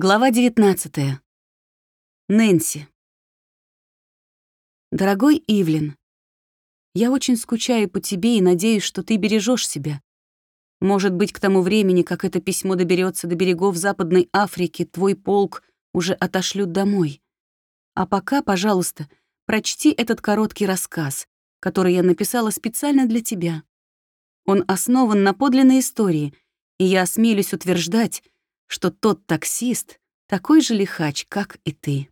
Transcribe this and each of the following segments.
Глава 19. Нэнси. Дорогой Ивлин, я очень скучаю по тебе и надеюсь, что ты бережешь себя. Может быть, к тому времени, как это письмо доберется до берегов Западной Африки, твой полк уже отошлют домой. А пока, пожалуйста, прочти этот короткий рассказ, который я написала специально для тебя. Он основан на подлинной истории, и я осмелюсь утверждать, что тот таксист такой же лихач, как и ты.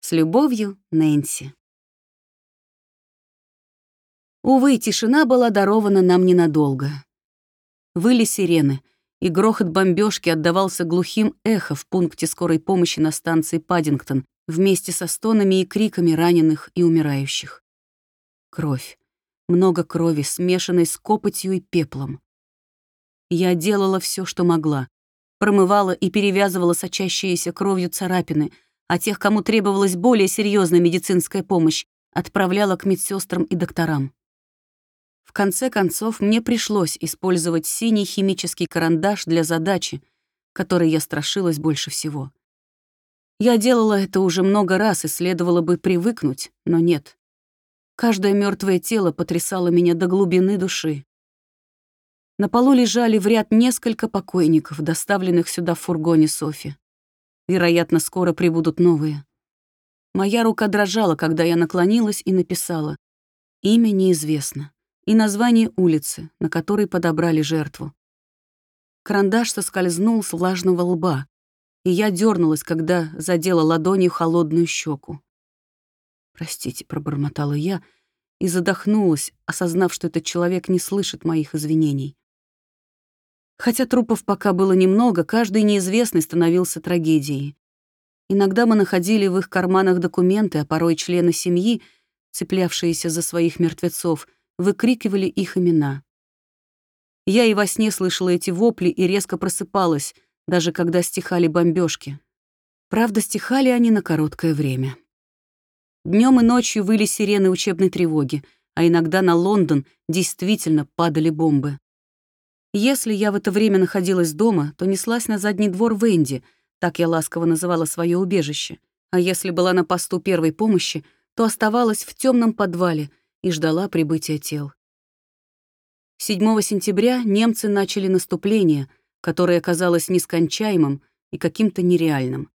С любовью, Нэнси. Увы, тишина была дарована нам ненадолго. Выли сирены, и грохот бомбежки отдавался глухим эхо в пункте скорой помощи на станции Паддингтон вместе со стонами и криками раненых и умирающих. Кровь. Много крови, смешанной с копотью и пеплом. Я делала все, что могла, промывала и перевязывала сочащиеся кровью царапины, а тех, кому требовалась более серьезная медицинская помощь, отправляла к медсестрам и докторам. В конце концов, мне пришлось использовать синий химический карандаш для задачи, которой я страшилась больше всего. Я делала это уже много раз и следовало бы привыкнуть, но нет. Каждое мертвое тело потрясало меня до глубины души. На полу лежали в ряд несколько покойников, доставленных сюда в фургоне Софи. Вероятно, скоро прибудут новые. Моя рука дрожала, когда я наклонилась и написала. Имя неизвестно. И название улицы, на которой подобрали жертву. Карандаш соскользнул с влажного лба, и я дернулась, когда задела ладонью холодную щеку. «Простите», — пробормотала я, и задохнулась, осознав, что этот человек не слышит моих извинений. Хотя трупов пока было немного, каждый неизвестный становился трагедией. Иногда мы находили в их карманах документы, а порой члены семьи, цеплявшиеся за своих мертвецов, выкрикивали их имена. Я и во сне слышала эти вопли и резко просыпалась, даже когда стихали бомбежки. Правда, стихали они на короткое время. Днем и ночью выли сирены учебной тревоги, а иногда на Лондон действительно падали бомбы. Если я в это время находилась дома, то неслась на задний двор Венди, так я ласково называла свое убежище. А если была на посту первой помощи, то оставалась в темном подвале и ждала прибытия тел. 7 сентября немцы начали наступление, которое оказалось нескончаемым и каким-то нереальным.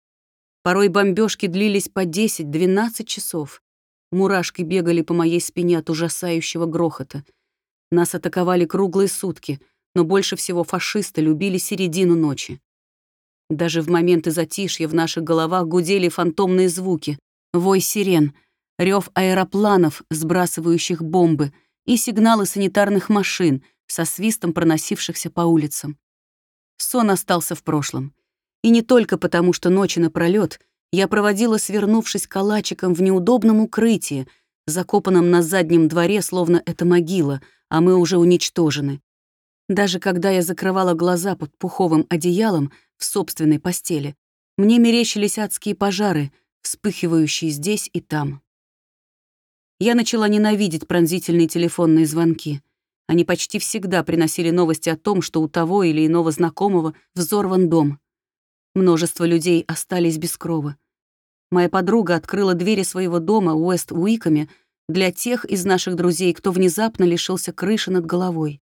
Порой бомбежки длились по 10-12 часов. Мурашки бегали по моей спине от ужасающего грохота. Нас атаковали круглые сутки, но больше всего фашисты любили середину ночи. Даже в моменты затишья в наших головах гудели фантомные звуки, вой сирен, рев аэропланов, сбрасывающих бомбы, и сигналы санитарных машин, со свистом проносившихся по улицам. Сон остался в прошлом. И не только потому, что ночи напролёт я проводила, свернувшись калачиком в неудобном укрытии, закопанном на заднем дворе, словно это могила, а мы уже уничтожены. Даже когда я закрывала глаза под пуховым одеялом в собственной постели, мне мерещились адские пожары, вспыхивающие здесь и там. Я начала ненавидеть пронзительные телефонные звонки. Они почти всегда приносили новости о том, что у того или иного знакомого взорван дом. Множество людей остались без крова. Моя подруга открыла двери своего дома Уэст-Уиками для тех из наших друзей, кто внезапно лишился крыши над головой.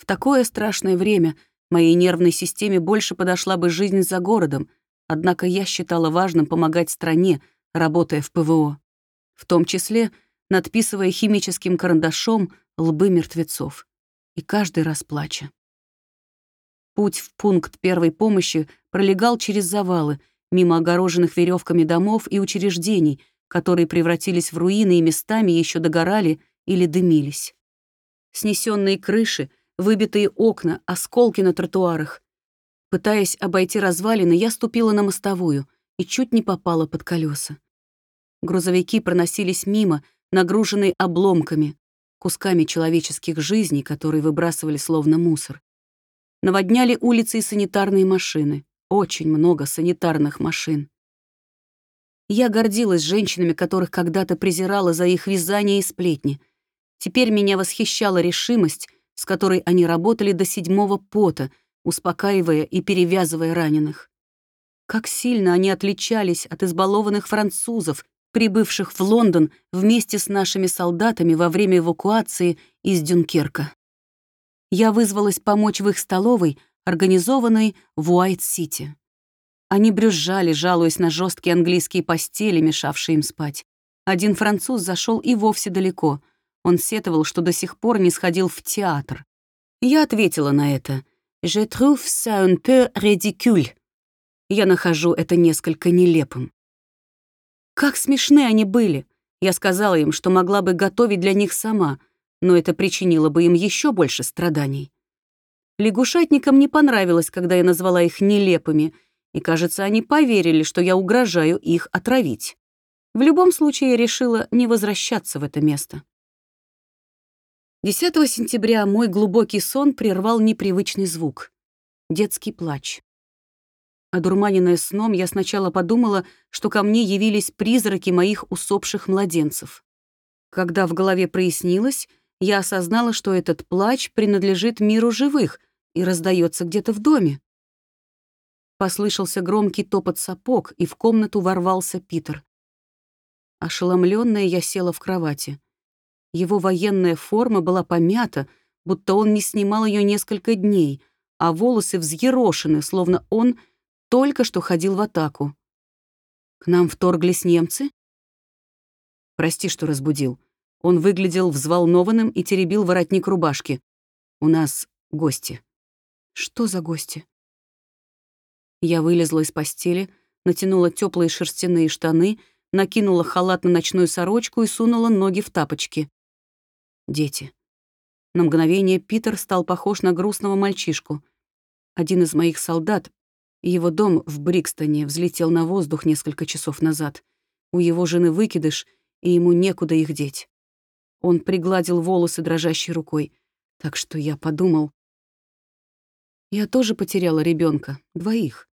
В такое страшное время моей нервной системе больше подошла бы жизнь за городом, однако я считала важным помогать стране, работая в ПВО. В том числе надписывая химическим карандашом лбы мертвецов. И каждый раз плача. Путь в пункт первой помощи пролегал через завалы, мимо огороженных веревками домов и учреждений, которые превратились в руины и местами еще догорали или дымились. Снесенные крыши — выбитые окна, осколки на тротуарах. Пытаясь обойти развалины, я ступила на мостовую и чуть не попала под колеса. Грузовики проносились мимо, нагруженные обломками, кусками человеческих жизней, которые выбрасывали словно мусор. Наводняли улицы и санитарные машины. Очень много санитарных машин. Я гордилась женщинами, которых когда-то презирала за их вязание и сплетни. Теперь меня восхищала решимость с которой они работали до седьмого пота, успокаивая и перевязывая раненых. Как сильно они отличались от избалованных французов, прибывших в Лондон вместе с нашими солдатами во время эвакуации из Дюнкерка. Я вызвалась помочь в их столовой, организованной в Уайт-Сити. Они брюзжали, жалуясь на жесткие английские постели, мешавшие им спать. Один француз зашел и вовсе далеко. Он сетовал, что до сих пор не сходил в театр. Я ответила на это. «Je trouve ça un peu ridicule». Я нахожу это несколько нелепым. Как смешны они были. Я сказала им, что могла бы готовить для них сама, но это причинило бы им еще больше страданий. Лягушатникам не понравилось, когда я назвала их нелепыми, и, кажется, они поверили, что я угрожаю их отравить. В любом случае, я решила не возвращаться в это место. 10 сентября мой глубокий сон прервал непривычный звук — детский плач. Одурманенная сном, я сначала подумала, что ко мне явились призраки моих усопших младенцев. Когда в голове прояснилось, я осознала, что этот плач принадлежит миру живых и раздается где-то в доме. Послышался громкий топот сапог, и в комнату ворвался Питер. Ошеломленная, я села в кровати. Его военная форма была помята, будто он не снимал ее несколько дней, а волосы взъерошены, словно он только что ходил в атаку. К нам вторглись немцы? Прости, что разбудил. Он выглядел взволнованным и теребил воротник рубашки. У нас гости. Что за гости? Я вылезла из постели, натянула теплые шерстяные штаны, накинула халат на ночную сорочку и сунула ноги в тапочки дети. На мгновение Питер стал похож на грустного мальчишку. Один из моих солдат, его дом в Брикстоне, взлетел на воздух несколько часов назад. У его жены выкидыш, и ему некуда их деть. Он пригладил волосы дрожащей рукой, так что я подумал... Я тоже потеряла ребенка, двоих.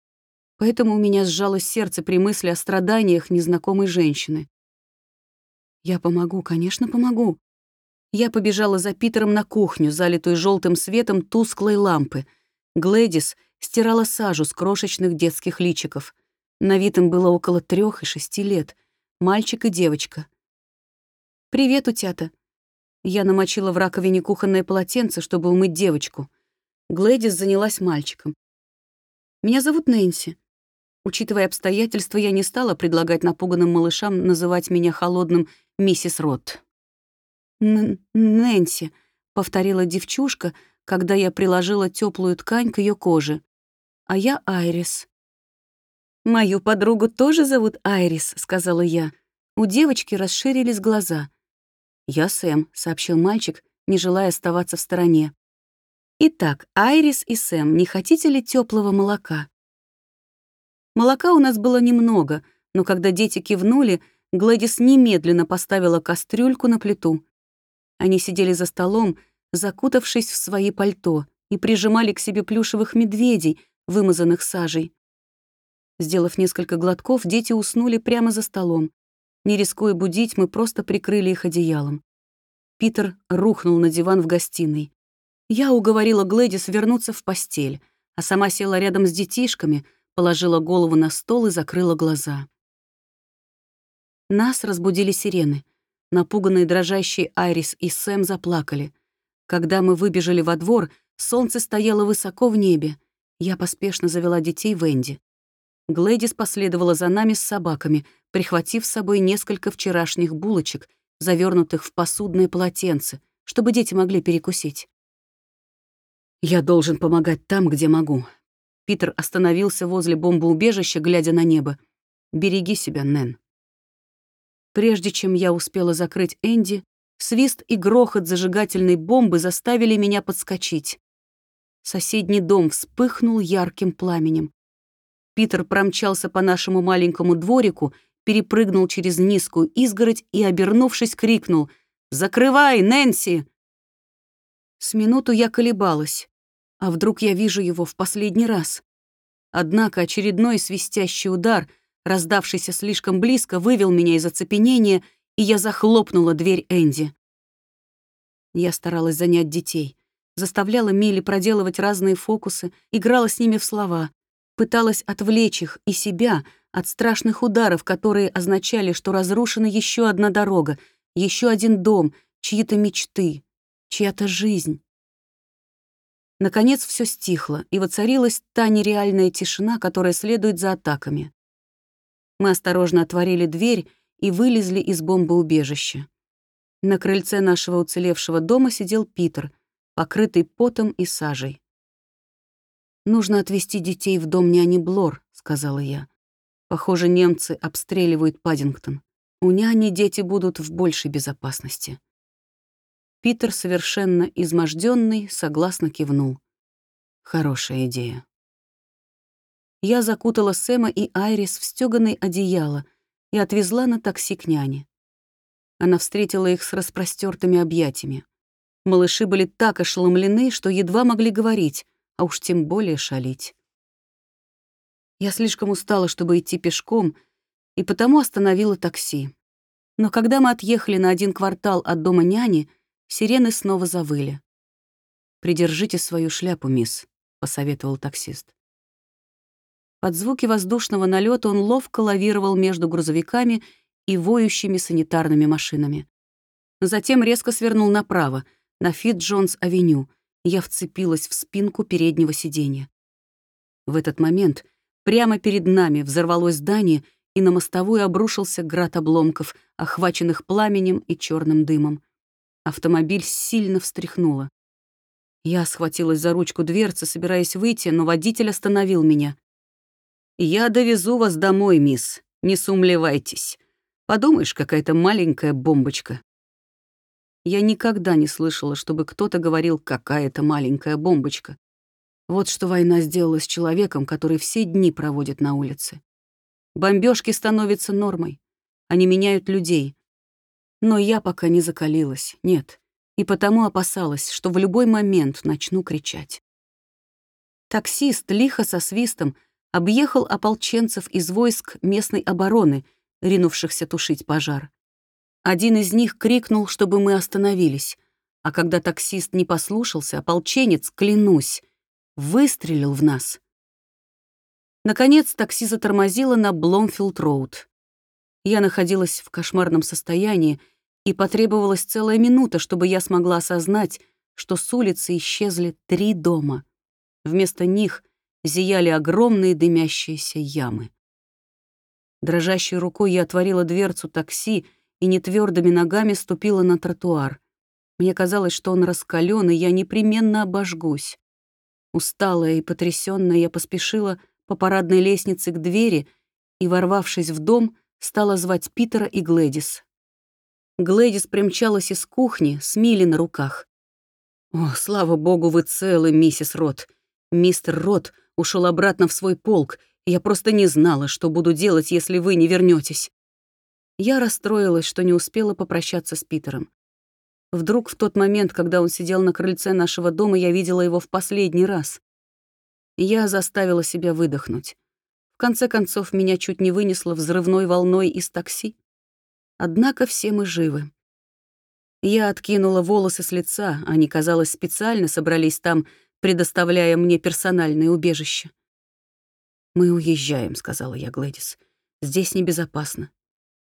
Поэтому у меня сжалось сердце при мысли о страданиях незнакомой женщины. Я помогу, конечно, помогу. Я побежала за Питером на кухню, залитую желтым светом тусклой лампы. Глэдис стирала сажу с крошечных детских личиков. На вид им было около трех и шести лет. Мальчик и девочка. «Привет, утята». Я намочила в раковине кухонное полотенце, чтобы умыть девочку. Глэдис занялась мальчиком. «Меня зовут Нэнси». Учитывая обстоятельства, я не стала предлагать напуганным малышам называть меня холодным «миссис Ротт». «Нэнси», — повторила девчушка, когда я приложила теплую ткань к ее коже. «А я Айрис». «Мою подругу тоже зовут Айрис», — сказала я. У девочки расширились глаза. «Я Сэм», — сообщил мальчик, не желая оставаться в стороне. «Итак, Айрис и Сэм, не хотите ли теплого молока?» Молока у нас было немного, но когда дети кивнули, Гладис немедленно поставила кастрюльку на плиту. Они сидели за столом, закутавшись в свои пальто, и прижимали к себе плюшевых медведей, вымазанных сажей. Сделав несколько глотков, дети уснули прямо за столом. Не рискуя будить, мы просто прикрыли их одеялом. Питер рухнул на диван в гостиной. Я уговорила Глэдис вернуться в постель, а сама села рядом с детишками, положила голову на стол и закрыла глаза. Нас разбудили сирены. Напуганные дрожащие Айрис и Сэм заплакали. Когда мы выбежали во двор, солнце стояло высоко в небе. Я поспешно завела детей в Энди. Глэдис последовала за нами с собаками, прихватив с собой несколько вчерашних булочек, завернутых в посудное полотенце, чтобы дети могли перекусить. «Я должен помогать там, где могу». Питер остановился возле бомбоубежища, глядя на небо. «Береги себя, Нэн». Прежде чем я успела закрыть Энди, свист и грохот зажигательной бомбы заставили меня подскочить. Соседний дом вспыхнул ярким пламенем. Питер промчался по нашему маленькому дворику, перепрыгнул через низкую изгородь и, обернувшись, крикнул «Закрывай, Нэнси!» С минуту я колебалась. А вдруг я вижу его в последний раз? Однако очередной свистящий удар — раздавшийся слишком близко, вывел меня из оцепенения, и я захлопнула дверь Энди. Я старалась занять детей, заставляла Милли проделывать разные фокусы, играла с ними в слова. Пыталась отвлечь их и себя от страшных ударов, которые означали, что разрушена еще одна дорога, еще один дом, чьи-то мечты, чья-то жизнь. Наконец все стихло, и воцарилась та нереальная тишина, которая следует за атаками. Мы осторожно отворили дверь и вылезли из бомбоубежища. На крыльце нашего уцелевшего дома сидел Питер, покрытый потом и сажей. «Нужно отвезти детей в дом няни Блор», — сказала я. «Похоже, немцы обстреливают Паддингтон. У няни дети будут в большей безопасности». Питер, совершенно изможденный, согласно кивнул. «Хорошая идея». Я закутала Сэма и Айрис в стёганое одеяло и отвезла на такси к няне. Она встретила их с распростертыми объятиями. Малыши были так ошеломлены, что едва могли говорить, а уж тем более шалить. Я слишком устала, чтобы идти пешком, и потому остановила такси. Но когда мы отъехали на один квартал от дома няни, сирены снова завыли. «Придержите свою шляпу, мисс», — посоветовал таксист. Под звуки воздушного налета он ловко лавировал между грузовиками и воющими санитарными машинами. Затем резко свернул направо, на Фит-Джонс-авеню. Я вцепилась в спинку переднего сиденья. В этот момент прямо перед нами взорвалось здание, и на мостовую обрушился град обломков, охваченных пламенем и черным дымом. Автомобиль сильно встряхнуло. Я схватилась за ручку дверцы, собираясь выйти, но водитель остановил меня. «Я довезу вас домой, мисс. Не сумлевайтесь. Подумаешь, какая-то маленькая бомбочка». Я никогда не слышала, чтобы кто-то говорил «какая-то маленькая бомбочка». Вот что война сделала с человеком, который все дни проводит на улице. Бомбежки становятся нормой. Они меняют людей. Но я пока не закалилась, нет. И потому опасалась, что в любой момент начну кричать. Таксист лихо со свистом объехал ополченцев из войск местной обороны, ринувшихся тушить пожар. Один из них крикнул, чтобы мы остановились, а когда таксист не послушался, ополченец, клянусь, выстрелил в нас. Наконец такси затормозило на Бломфилд-роуд. Я находилась в кошмарном состоянии, и потребовалась целая минута, чтобы я смогла осознать, что с улицы исчезли три дома. Вместо них зияли огромные дымящиеся ямы. Дрожащей рукой я отворила дверцу такси и нетвердыми ногами ступила на тротуар. Мне казалось, что он раскален, и я непременно обожгусь. Усталая и потрясённая, я поспешила по парадной лестнице к двери и, ворвавшись в дом, стала звать Питера и Глэдис. Глэдис примчалась из кухни с Милли на руках. «О, слава богу, вы целы, миссис Рот. Мистер Рот ушел обратно в свой полк, я просто не знала, что буду делать, если вы не вернетесь. Я расстроилась, что не успела попрощаться с Питером. Вдруг в тот момент, когда он сидел на крыльце нашего дома, я видела его в последний раз. Я заставила себя выдохнуть. В конце концов, меня чуть не вынесло взрывной волной из такси. Однако все мы живы. Я откинула волосы с лица, они, казалось, специально собрались там, предоставляя мне персональное убежище. «Мы уезжаем», — сказала я Глэдис. «Здесь небезопасно.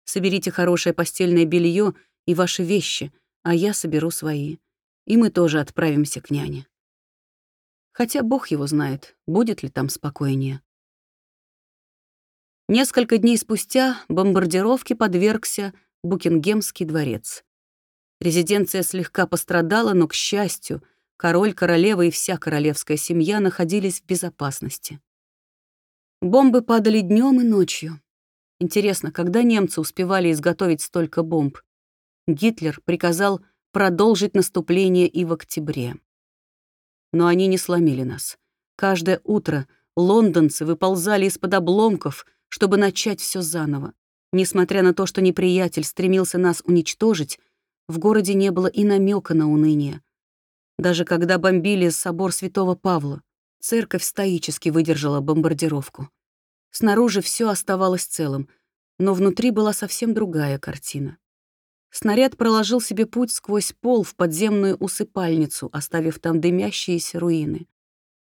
Соберите хорошее постельное белье и ваши вещи, а я соберу свои. И мы тоже отправимся к няне. Хотя бог его знает, будет ли там спокойнее». Несколько дней спустя бомбардировке подвергся Букингемский дворец. Резиденция слегка пострадала, но, к счастью, король, королева и вся королевская семья находились в безопасности. Бомбы падали днем и ночью. Интересно, когда немцы успевали изготовить столько бомб? Гитлер приказал продолжить наступление и в октябре. Но они не сломили нас. Каждое утро лондонцы выползали из-под обломков, чтобы начать все заново. Несмотря на то, что неприятель стремился нас уничтожить, в городе не было и намека на уныние. Даже когда бомбили собор святого Павла, церковь стоически выдержала бомбардировку. Снаружи все оставалось целым, но внутри была совсем другая картина. Снаряд проложил себе путь сквозь пол в подземную усыпальницу, оставив там дымящиеся руины.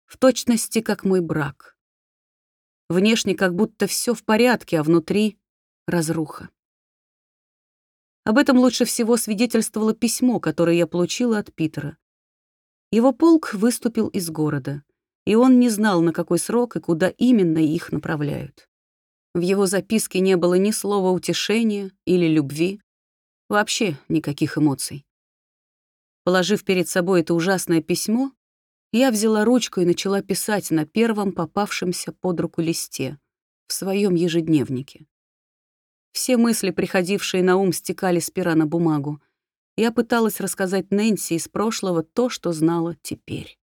В точности, как мой брак. Внешне как будто все в порядке, а внутри — разруха. Об этом лучше всего свидетельствовало письмо, которое я получила от Питера. Его полк выступил из города, и он не знал, на какой срок и куда именно их направляют. В его записке не было ни слова утешения или любви, вообще никаких эмоций. Положив перед собой это ужасное письмо, я взяла ручку и начала писать на первом попавшемся под руку листе в своем ежедневнике. Все мысли, приходившие на ум, стекали с пера на бумагу. Я пыталась рассказать Нэнси из прошлого то, что знала теперь.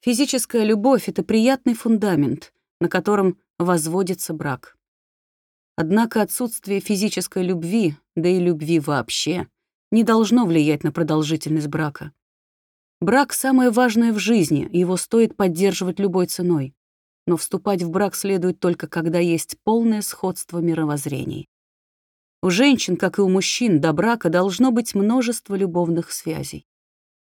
Физическая любовь — это приятный фундамент, на котором возводится брак. Однако отсутствие физической любви, да и любви вообще, не должно влиять на продолжительность брака. Брак — самое важное в жизни, его стоит поддерживать любой ценой но вступать в брак следует только когда есть полное сходство мировоззрений. У женщин, как и у мужчин, до брака должно быть множество любовных связей.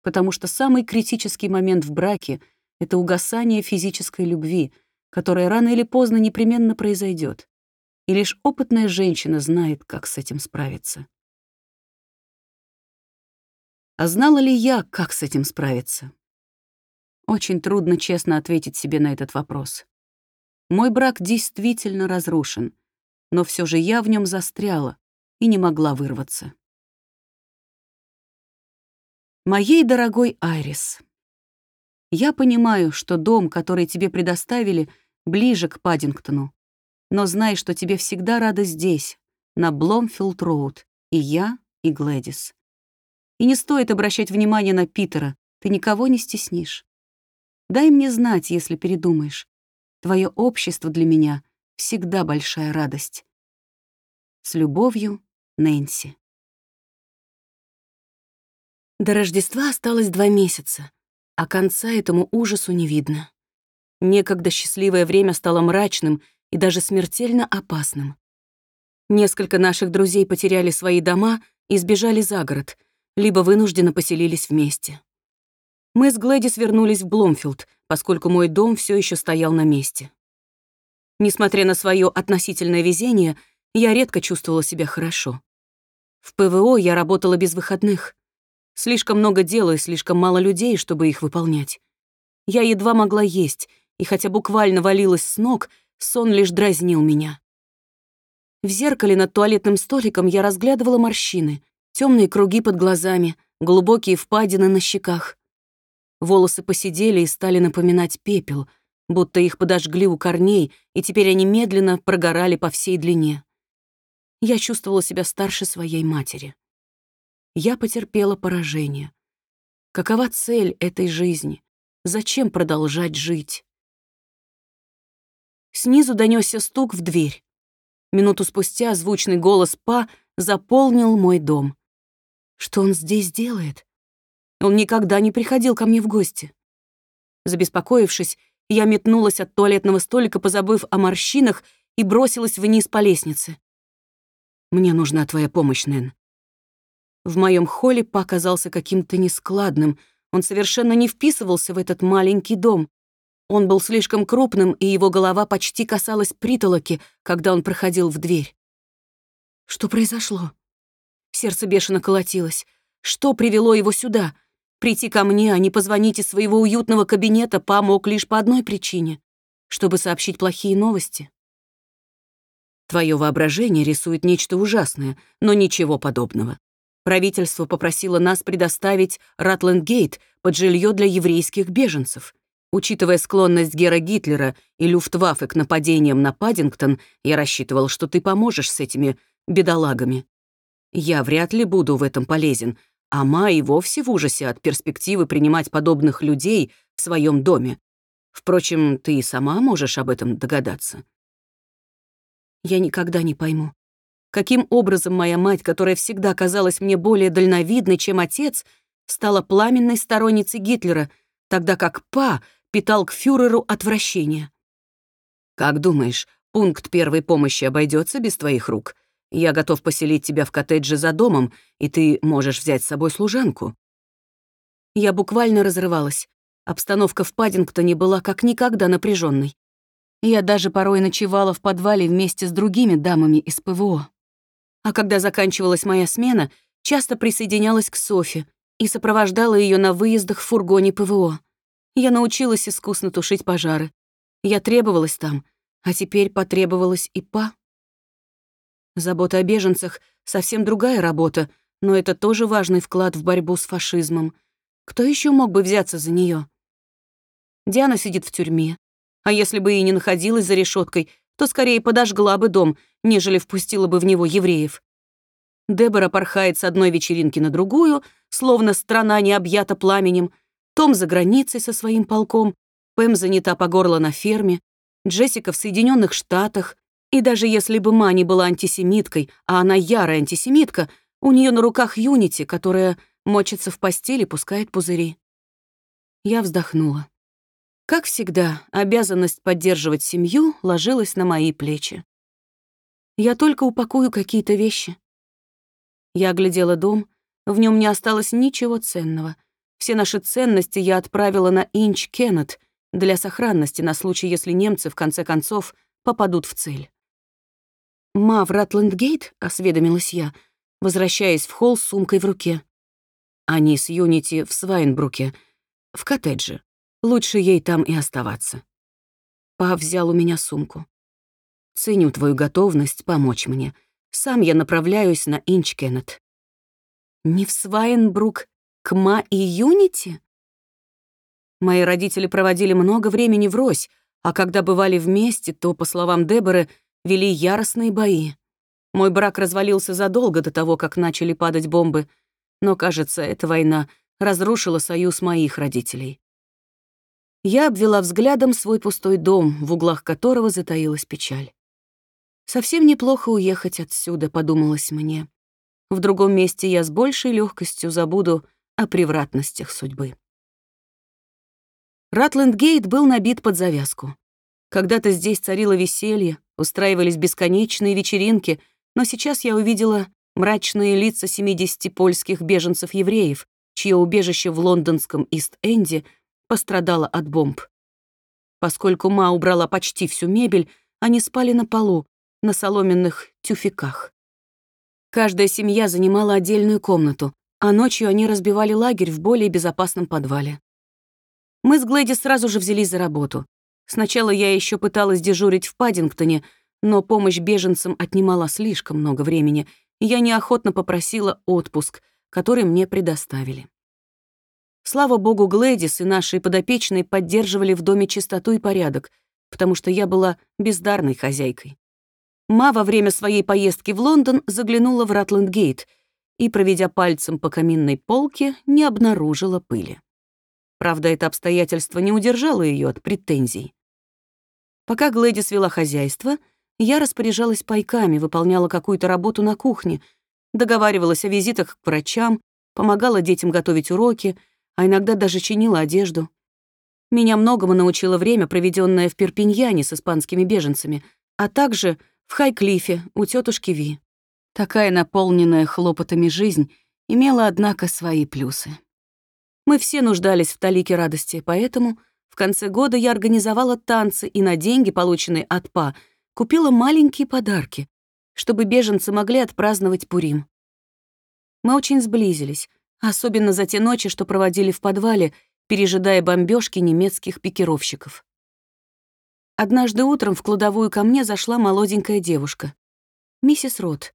Потому что самый критический момент в браке — это угасание физической любви, которая рано или поздно непременно произойдет. И лишь опытная женщина знает, как с этим справиться. А знала ли я, как с этим справиться? Очень трудно честно ответить себе на этот вопрос. Мой брак действительно разрушен, но все же я в нем застряла и не могла вырваться. Моя дорогая Айрис, я понимаю, что дом, который тебе предоставили, ближе к Паддингтону, но знай, что тебе всегда рада здесь, на Бломфилд-Роуд, и я, и Глэдис. И не стоит обращать внимание на Питера, ты никого не стеснишь. Дай мне знать, если передумаешь. Твое общество для меня всегда большая радость. С любовью, Нэнси. До Рождества осталось два месяца, а конца этому ужасу не видно. Некогда счастливое время стало мрачным и даже смертельно опасным. Несколько наших друзей потеряли свои дома и сбежали за город, либо вынужденно поселились вместе. Мы с Глэдис вернулись в Бломфилд, поскольку мой дом все еще стоял на месте. Несмотря на свое относительное везение, я редко чувствовала себя хорошо. В ПВО я работала без выходных. Слишком много дела и слишком мало людей, чтобы их выполнять. Я едва могла есть, и хотя буквально валилась с ног, сон лишь дразнил меня. В зеркале над туалетным столиком я разглядывала морщины, темные круги под глазами, глубокие впадины на щеках. Волосы посидели и стали напоминать пепел, будто их подожгли у корней, и теперь они медленно прогорали по всей длине. Я чувствовала себя старше своей матери. Я потерпела поражение. Какова цель этой жизни? Зачем продолжать жить? Снизу донесся стук в дверь. Минуту спустя звучный голос Па заполнил мой дом. Что он здесь делает? Он никогда не приходил ко мне в гости. Забеспокоившись, я метнулась от туалетного столика, позабыв о морщинах, и бросилась вниз по лестнице. «Мне нужна твоя помощь, Нэн». В моем холле Па оказался каким-то нескладным. Он совершенно не вписывался в этот маленький дом. Он был слишком крупным, и его голова почти касалась притолоки, когда он проходил в дверь. Что произошло? Сердце бешено колотилось. Что привело его сюда? Прийти ко мне, а не позвонить из своего уютного кабинета помог лишь по одной причине — чтобы сообщить плохие новости. Твое воображение рисует нечто ужасное, но ничего подобного. Правительство попросило нас предоставить Ратлендгейт под жилье для еврейских беженцев. Учитывая склонность Гера Гитлера и Люфтваффе к нападениям на Паддингтон, я рассчитывал, что ты поможешь с этими бедолагами. Я вряд ли буду в этом полезен, а Ма и вовсе в ужасе от перспективы принимать подобных людей в своем доме. Впрочем, ты и сама можешь об этом догадаться. Я никогда не пойму, каким образом моя мать, которая всегда казалась мне более дальновидной, чем отец, стала пламенной сторонницей Гитлера, тогда как Па питал к фюреру отвращение. Как думаешь, пункт первой помощи обойдется без твоих рук? Я готов поселить тебя в коттедже за домом, и ты можешь взять с собой служанку». Я буквально разрывалась. Обстановка в Паддингтоне была как никогда напряженной. Я даже порой ночевала в подвале вместе с другими дамами из ПВО. А когда заканчивалась моя смена, часто присоединялась к Софи и сопровождала ее на выездах в фургоне ПВО. Я научилась искусно тушить пожары. Я требовалась там, а теперь потребовалась и ПА. Забота о беженцах — совсем другая работа, но это тоже важный вклад в борьбу с фашизмом. Кто еще мог бы взяться за нее? Диана сидит в тюрьме, а если бы и не находилась за решеткой, то скорее подожгла бы дом, нежели впустила бы в него евреев. Дебора порхает с одной вечеринки на другую, словно страна не объята пламенем. Том за границей со своим полком, Пэм занята по горло на ферме, Джессика в Соединенных Штатах. И даже если бы Мани была антисемиткой, а она ярая антисемитка, у нее на руках Юнити, которая мочится в постели, пускает пузыри. Я вздохнула. Как всегда, обязанность поддерживать семью ложилась на мои плечи. Я только упакую какие-то вещи. Я оглядела дом, в нем не осталось ничего ценного. Все наши ценности я отправила на Инч Кеннет для сохранности на случай, если немцы, в конце концов, попадут в цель. «Ма, в Ратландгейт?» — осведомилась я, возвращаясь в холл с сумкой в руке. Они с Юнити в Свайнбруке, в коттедже. Лучше ей там и оставаться. Па взял у меня сумку. Ценю твою готовность помочь мне. Сам я направляюсь на Инчкеннет. Не в Свайнбрук, к Ма и Юнити? Мои родители проводили много времени врозь, а когда бывали вместе, то, по словам Деборы, вели яростные бои. Мой брак развалился задолго до того, как начали падать бомбы, но, кажется, эта война разрушила союз моих родителей. Я обвела взглядом свой пустой дом, в углах которого затаилась печаль. «Совсем неплохо уехать отсюда», — подумалось мне. В другом месте я с большей легкостью забуду о превратностях судьбы. Ратлендгейт был набит под завязку. Когда-то здесь царило веселье, устраивались бесконечные вечеринки, но сейчас я увидела мрачные лица 70 польских беженцев-евреев, чье убежище в лондонском Ист-Энде — пострадала от бомб. Поскольку Ма убрала почти всю мебель, они спали на полу, на соломенных тюфяках. Каждая семья занимала отдельную комнату, а ночью они разбивали лагерь в более безопасном подвале. Мы с Глэди сразу же взялись за работу. Сначала я еще пыталась дежурить в Паддингтоне, но помощь беженцам отнимала слишком много времени, и я неохотно попросила отпуск, который мне предоставили. Слава богу, Глэдис и наши подопечные поддерживали в доме чистоту и порядок, потому что я была бездарной хозяйкой. Ма во время своей поездки в Лондон заглянула в Ратландгейт и, проведя пальцем по каминной полке, не обнаружила пыли. Правда, это обстоятельство не удержало ее от претензий. Пока Глэдис вела хозяйство, я распоряжалась пайками, выполняла какую-то работу на кухне, договаривалась о визитах к врачам, помогала детям готовить уроки — а иногда даже чинила одежду. Меня многому научило время, проведенное в Перпиньяне с испанскими беженцами, а также в Хайклифе у тетушки Ви. Такая наполненная хлопотами жизнь имела, однако, свои плюсы. Мы все нуждались в талике радости, поэтому в конце года я организовала танцы и на деньги, полученные от ПА, купила маленькие подарки, чтобы беженцы могли отпраздновать Пурим. Мы очень сблизились, Особенно за те ночи, что проводили в подвале, пережидая бомбежки немецких пикировщиков. Однажды утром в кладовую ко мне зашла молоденькая девушка. Миссис Рот.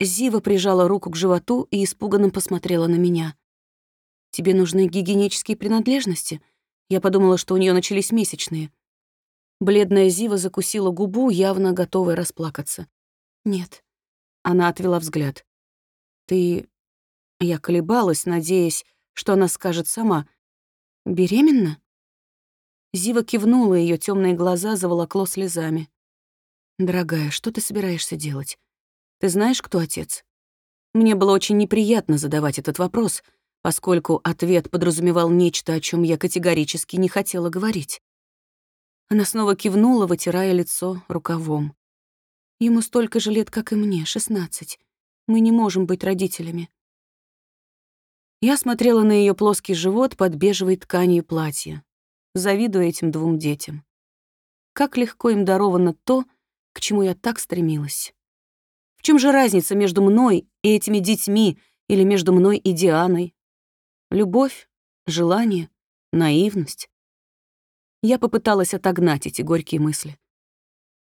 Зива прижала руку к животу и испуганно посмотрела на меня. «Тебе нужны гигиенические принадлежности?» Я подумала, что у нее начались месячные. Бледная Зива закусила губу, явно готовая расплакаться. «Нет». Она отвела взгляд. «Ты я колебалась, надеясь, что она скажет сама. «Беременна?» Зива кивнула, ее темные глаза заволокло слезами. «Дорогая, что ты собираешься делать? Ты знаешь, кто отец?» Мне было очень неприятно задавать этот вопрос, поскольку ответ подразумевал нечто, о чем я категорически не хотела говорить. Она снова кивнула, вытирая лицо рукавом. «Ему столько же лет, как и мне, шестнадцать. Мы не можем быть родителями. Я смотрела на ее плоский живот под бежевой тканью платья, завидуя этим двум детям. Как легко им даровано то, к чему я так стремилась. В чем же разница между мной и этими детьми или между мной и Дианой? Любовь, желание, наивность. Я попыталась отогнать эти горькие мысли.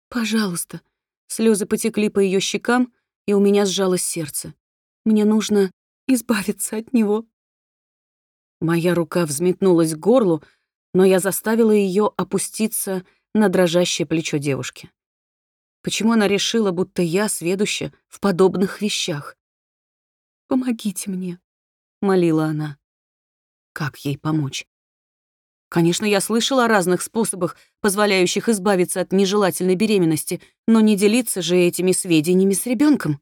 «Пожалуйста». Слезы потекли по ее щекам, и у меня сжалось сердце. «Мне нужно избавиться от него». Моя рука взметнулась к горлу, но я заставила ее опуститься на дрожащее плечо девушки. Почему она решила, будто я сведуща в подобных вещах? «Помогите мне», — молила она. Как ей помочь? Конечно, я слышала о разных способах, позволяющих избавиться от нежелательной беременности, но не делиться же этими сведениями с ребенком.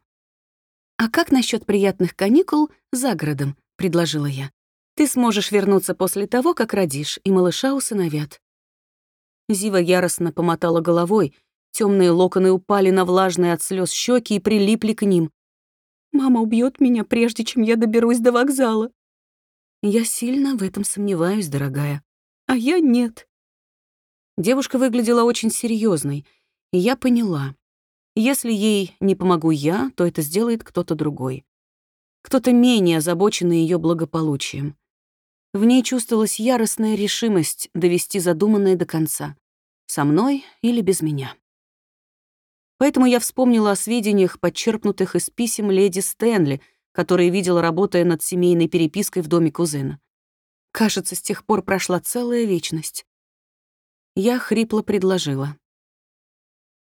«А как насчет приятных каникул за городом?» — предложила я. «Ты сможешь вернуться после того, как родишь, и малыша усыновят». Зива яростно помотала головой, темные локоны упали на влажные от слез щеки и прилипли к ним. «Мама убьет меня, прежде чем я доберусь до вокзала». «Я сильно в этом сомневаюсь, дорогая», а я нет. Девушка выглядела очень серьезной, и я поняла. Если ей не помогу я, то это сделает кто-то другой. Кто-то менее озабоченный ее благополучием. В ней чувствовалась яростная решимость довести задуманное до конца. Со мной или без меня. Поэтому я вспомнила о сведениях, подчерпнутых из писем леди Стэнли, которые видела, работая над семейной перепиской в доме кузена. Кажется, с тех пор прошла целая вечность. Я хрипло предложила.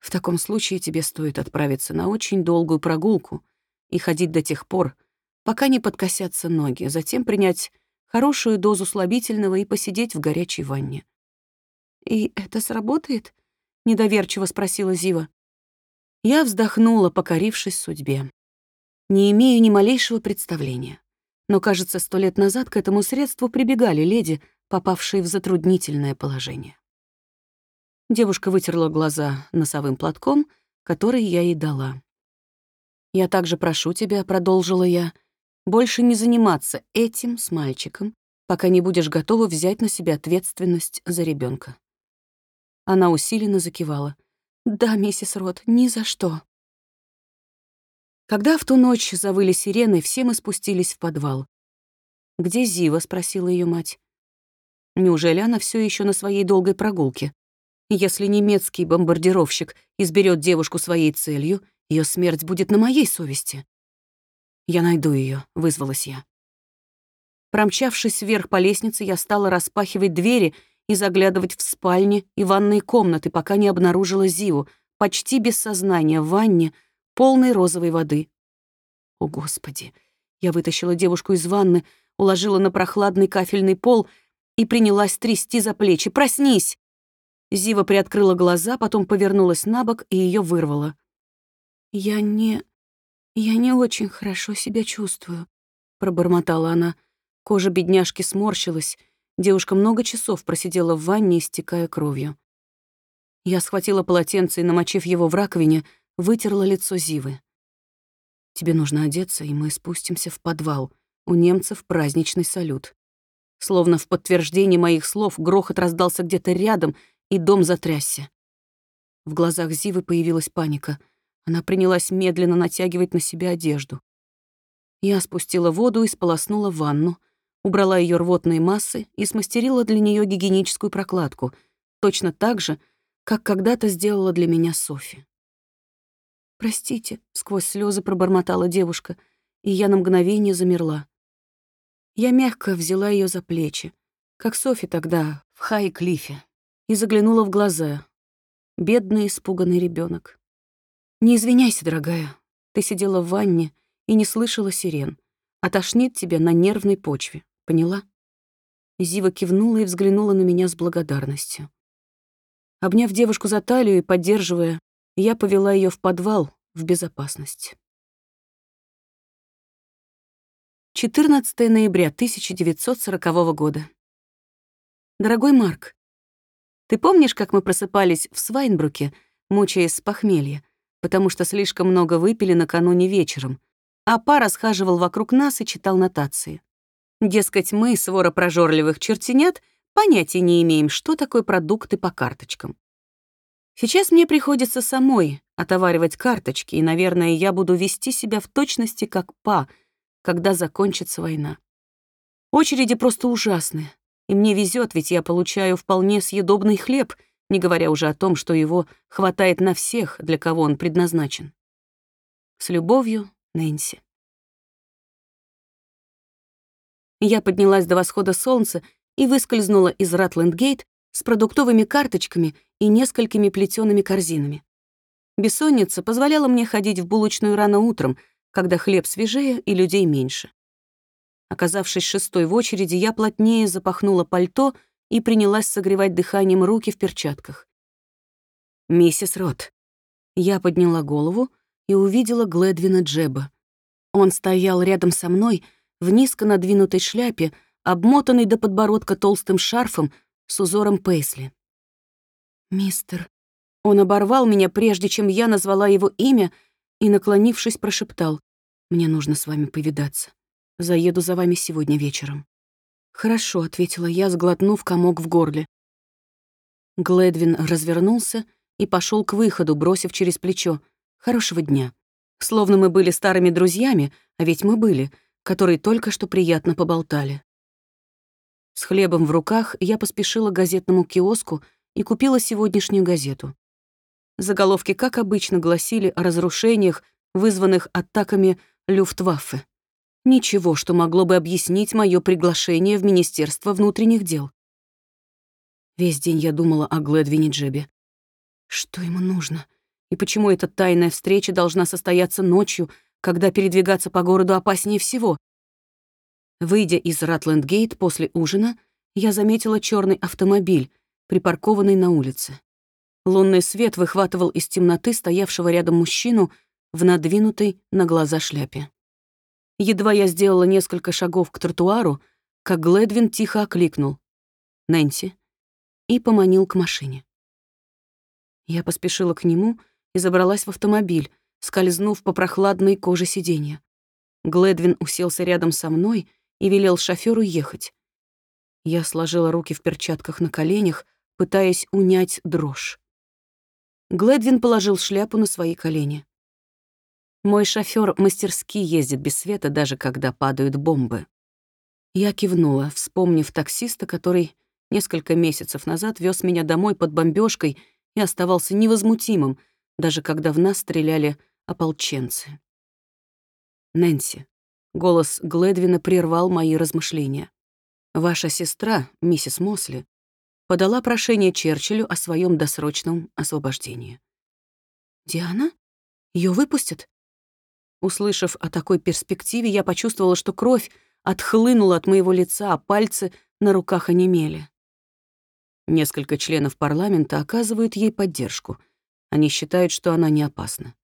В таком случае тебе стоит отправиться на очень долгую прогулку и ходить до тех пор, пока не подкосятся ноги, затем принять хорошую дозу слабительного и посидеть в горячей ванне. «И это сработает?» — недоверчиво спросила Зива. Я вздохнула, покорившись судьбе. Не имею ни малейшего представления. Но, кажется, сто лет назад к этому средству прибегали леди, попавшие в затруднительное положение. Девушка вытерла глаза носовым платком, который я ей дала. «Я также прошу тебя», — продолжила я, «больше не заниматься этим с мальчиком, пока не будешь готова взять на себя ответственность за ребенка. Она усиленно закивала. «Да, миссис Рот, ни за что». Когда в ту ночь завыли сирены, все мы спустились в подвал. «Где Зива?» — спросила ее мать. Неужели она все еще на своей долгой прогулке? Если немецкий бомбардировщик изберет девушку своей целью, ее смерть будет на моей совести. «Я найду ее, вызвалась я. Промчавшись вверх по лестнице, я стала распахивать двери и заглядывать в спальни и ванные комнаты, пока не обнаружила Зиву, почти без сознания, в ванне, полной розовой воды. О, Господи! Я вытащила девушку из ванны, уложила на прохладный кафельный пол и принялась трясти за плечи. «Проснись!» Зива приоткрыла глаза, потом повернулась на бок и ее вырвала. «Я не... я не очень хорошо себя чувствую», — пробормотала она. Кожа бедняжки сморщилась. Девушка много часов просидела в ванне, истекая кровью. Я схватила полотенце и, намочив его в раковине, вытерла лицо Зивы. «Тебе нужно одеться, и мы спустимся в подвал. У немцев праздничный салют». Словно в подтверждение моих слов грохот раздался где-то рядом, и дом затрясся. В глазах Зивы появилась паника. Она принялась медленно натягивать на себя одежду. Я спустила воду и сполоснула ванну, убрала ее рвотные массы и смастерила для нее гигиеническую прокладку, точно так же, как когда-то сделала для меня Софи. «Простите», — сквозь слезы пробормотала девушка, и я на мгновение замерла. Я мягко взяла ее за плечи, как Софи тогда в Хай-Клифе, и заглянула в глаза. Бедный испуганный ребенок. «Не извиняйся, дорогая. Ты сидела в ванне и не слышала сирен. Отошнит тебя на нервной почве. Поняла?» Зива кивнула и взглянула на меня с благодарностью. Обняв девушку за талию и поддерживая, я повела ее в подвал, в безопасность. 14 ноября 1940 года. Дорогой Марк, ты помнишь, как мы просыпались в Свайнбруке, мучаясь с похмелья, потому что слишком много выпили накануне вечером, а пара схаживал вокруг нас и читал нотации? Дескать, мы, свора прожорливых чертенят, понятия не имеем, что такое продукты по карточкам. Сейчас мне приходится самой отоваривать карточки, и, наверное, я буду вести себя в точности как па, когда закончится война. Очереди просто ужасные, и мне везет, ведь я получаю вполне съедобный хлеб, не говоря уже о том, что его хватает на всех, для кого он предназначен. С любовью, Нэнси. Я поднялась до восхода солнца и выскользнула из Ратлендгейт с продуктовыми карточками и несколькими плетеными корзинами. Бессонница позволяла мне ходить в булочную рано утром, когда хлеб свежее и людей меньше. Оказавшись шестой в очереди, я плотнее запахнула пальто и принялась согревать дыханием руки в перчатках. «Миссис Рот». Я подняла голову и увидела Гледвина Джеба. Он стоял рядом со мной в низко надвинутой шляпе, обмотанный до подбородка толстым шарфом с узором пейсли. «Мистер...» Он оборвал меня, прежде чем я назвала его имя, и, наклонившись, прошептал. «Мне нужно с вами повидаться. Заеду за вами сегодня вечером». «Хорошо», — ответила я, сглотнув комок в горле. Гледвин развернулся и пошел к выходу, бросив через плечо. «Хорошего дня». Словно мы были старыми друзьями, а ведь мы были, которые только что приятно поболтали. С хлебом в руках я поспешила к газетному киоску и купила сегодняшнюю газету. Заголовки, как обычно, гласили о разрушениях, вызванных атаками Люфтваффе. Ничего, что могло бы объяснить мое приглашение в Министерство внутренних дел. Весь день я думала о Гледвине Джебе. Что ему нужно? И почему эта тайная встреча должна состояться ночью, когда передвигаться по городу опаснее всего? Выйдя из Ратлендгейт после ужина, я заметила черный автомобиль, припаркованный на улице. Лунный свет выхватывал из темноты стоявшего рядом мужчину в надвинутой на глаза шляпе. Едва я сделала несколько шагов к тротуару, как Гледвин тихо окликнул «Нэнси» и поманил к машине. Я поспешила к нему и забралась в автомобиль, скользнув по прохладной коже сиденья. Гледвин уселся рядом со мной и велел шофёру ехать. Я сложила руки в перчатках на коленях, пытаясь унять дрожь. Гледвин положил шляпу на свои колени. Мой шофёр мастерски ездит без света, даже когда падают бомбы. Я кивнула, вспомнив таксиста, который несколько месяцев назад вез меня домой под бомбежкой и оставался невозмутимым, даже когда в нас стреляли ополченцы. «Нэнси», — голос Гледвина прервал мои размышления. «Ваша сестра, миссис Мосли, подала прошение Черчиллю о своем досрочном освобождении. «Диана? Ее выпустят?» Услышав о такой перспективе, я почувствовала, что кровь отхлынула от моего лица, а пальцы на руках онемели. Несколько членов парламента оказывают ей поддержку. Они считают, что она не опасна.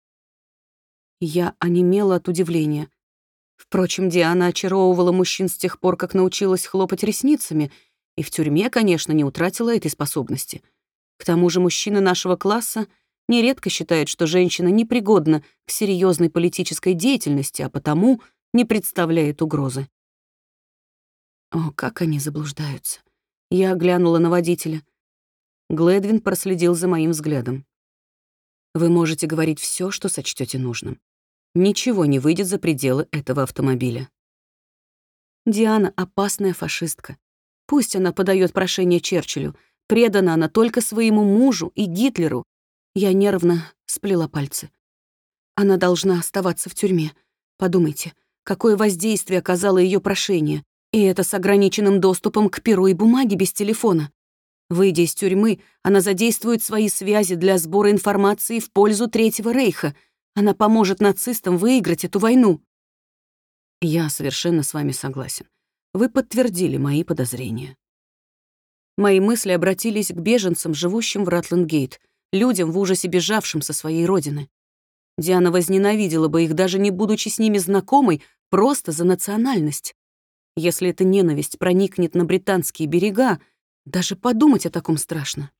Я онемела от удивления. Впрочем, Диана очаровывала мужчин с тех пор, как научилась хлопать ресницами — и в тюрьме, конечно, не утратила этой способности. К тому же мужчины нашего класса нередко считают, что женщина непригодна к серьезной политической деятельности, а потому не представляет угрозы. О, как они заблуждаются. Я оглянула на водителя. Гледвин проследил за моим взглядом. Вы можете говорить все, что сочтете нужным. Ничего не выйдет за пределы этого автомобиля. Диана — опасная фашистка. Пусть она подает прошение Черчиллю. Предана она только своему мужу и Гитлеру. Я нервно сплела пальцы. Она должна оставаться в тюрьме. Подумайте, какое воздействие оказало ее прошение. И это с ограниченным доступом к перу и бумаге без телефона. Выйдя из тюрьмы, она задействует свои связи для сбора информации в пользу Третьего Рейха. Она поможет нацистам выиграть эту войну. Я совершенно с вами согласен. Вы подтвердили мои подозрения. Мои мысли обратились к беженцам, живущим в Ратлендгейт, людям в ужасе бежавшим со своей родины. Диана возненавидела бы их, даже не будучи с ними знакомой, просто за национальность. Если эта ненависть проникнет на британские берега, даже подумать о таком страшно.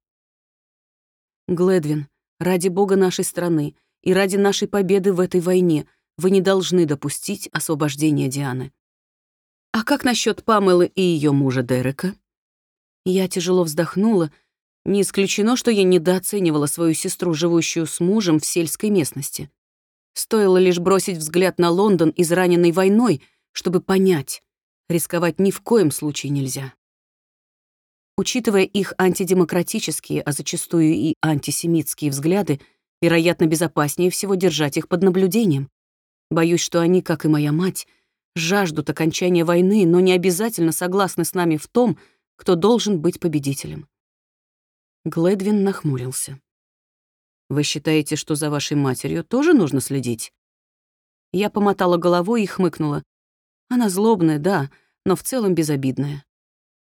Гледвин, ради бога нашей страны и ради нашей победы в этой войне вы не должны допустить освобождения Дианы. А как насчет Памелы и ее мужа Дерека? Я тяжело вздохнула. Не исключено, что я недооценивала свою сестру, живущую с мужем в сельской местности. Стоило лишь бросить взгляд на Лондон, израненный войной, чтобы понять, рисковать ни в коем случае нельзя. Учитывая их антидемократические, а зачастую и антисемитские взгляды, вероятно, безопаснее всего держать их под наблюдением. Боюсь, что они, как и моя мать, жаждут окончания войны, но не обязательно согласны с нами в том, кто должен быть победителем. Глэдвин нахмурился. «Вы считаете, что за вашей матерью тоже нужно следить?» Я помотала головой и хмыкнула. Она злобная, да, но в целом безобидная.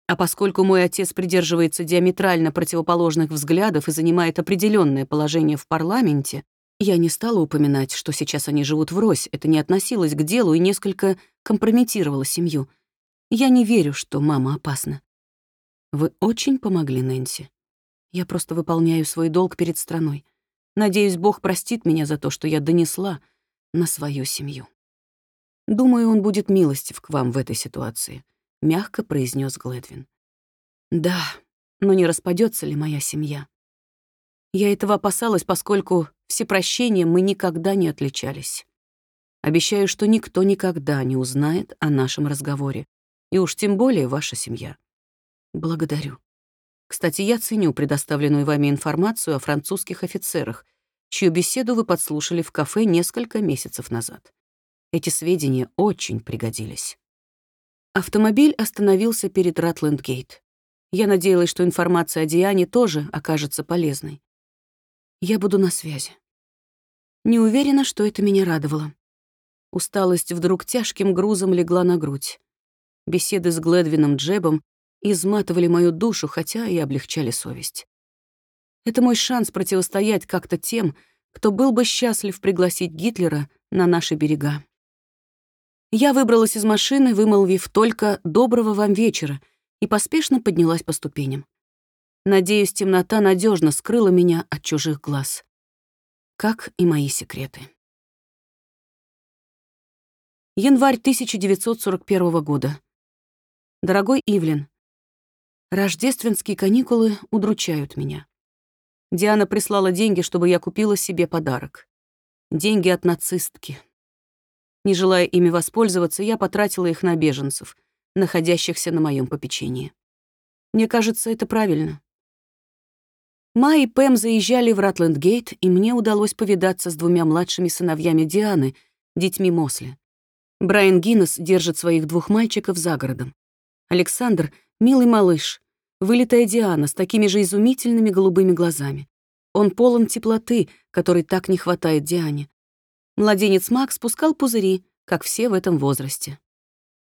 А поскольку мой отец придерживается диаметрально противоположных взглядов и занимает определенное положение в парламенте, я не стала упоминать, что сейчас они живут врозь, это не относилось к делу и несколько компрометировало семью. Я не верю, что мама опасна. Вы очень помогли, Нэнси. Я просто выполняю свой долг перед страной. Надеюсь, Бог простит меня за то, что я донесла на свою семью. Думаю, он будет милостив к вам в этой ситуации, мягко произнес Гледвин. Да, но не распадется ли моя семья? Я этого опасалась, поскольку всепрощением мы никогда не отличались. Обещаю, что никто никогда не узнает о нашем разговоре, и уж тем более ваша семья. Благодарю. Кстати, я ценю предоставленную вами информацию о французских офицерах, чью беседу вы подслушали в кафе несколько месяцев назад. Эти сведения очень пригодились. Автомобиль остановился перед Ратлендгейт. Я надеялась, что информация о Диане тоже окажется полезной. Я буду на связи. Не уверена, что это меня радовало. Усталость вдруг тяжким грузом легла на грудь. Беседы с Гледвином Джебом изматывали мою душу, хотя и облегчали совесть. Это мой шанс противостоять как-то тем, кто был бы счастлив пригласить Гитлера на наши берега. Я выбралась из машины, вымолвив только «доброго вам вечера» и поспешно поднялась по ступеням. Надеюсь, темнота надежно скрыла меня от чужих глаз. Как и мои секреты. Январь 1941 года. Дорогой Ивлин, Рождественские каникулы удручают меня. Диана прислала деньги, чтобы я купила себе подарок. Деньги от нацистки. Не желая ими воспользоваться, я потратила их на беженцев, находящихся на моем попечении. Мне кажется, это правильно. Май и Пэм заезжали в Ратлендгейт, и мне удалось повидаться с двумя младшими сыновьями Дианы, детьми Мосли. Брайан Гиннес держит своих двух мальчиков за городом. Александр — милый малыш, Вылитая Диана с такими же изумительными голубыми глазами. Он полон теплоты, которой так не хватает Диане. Младенец Макс спускал пузыри, как все в этом возрасте.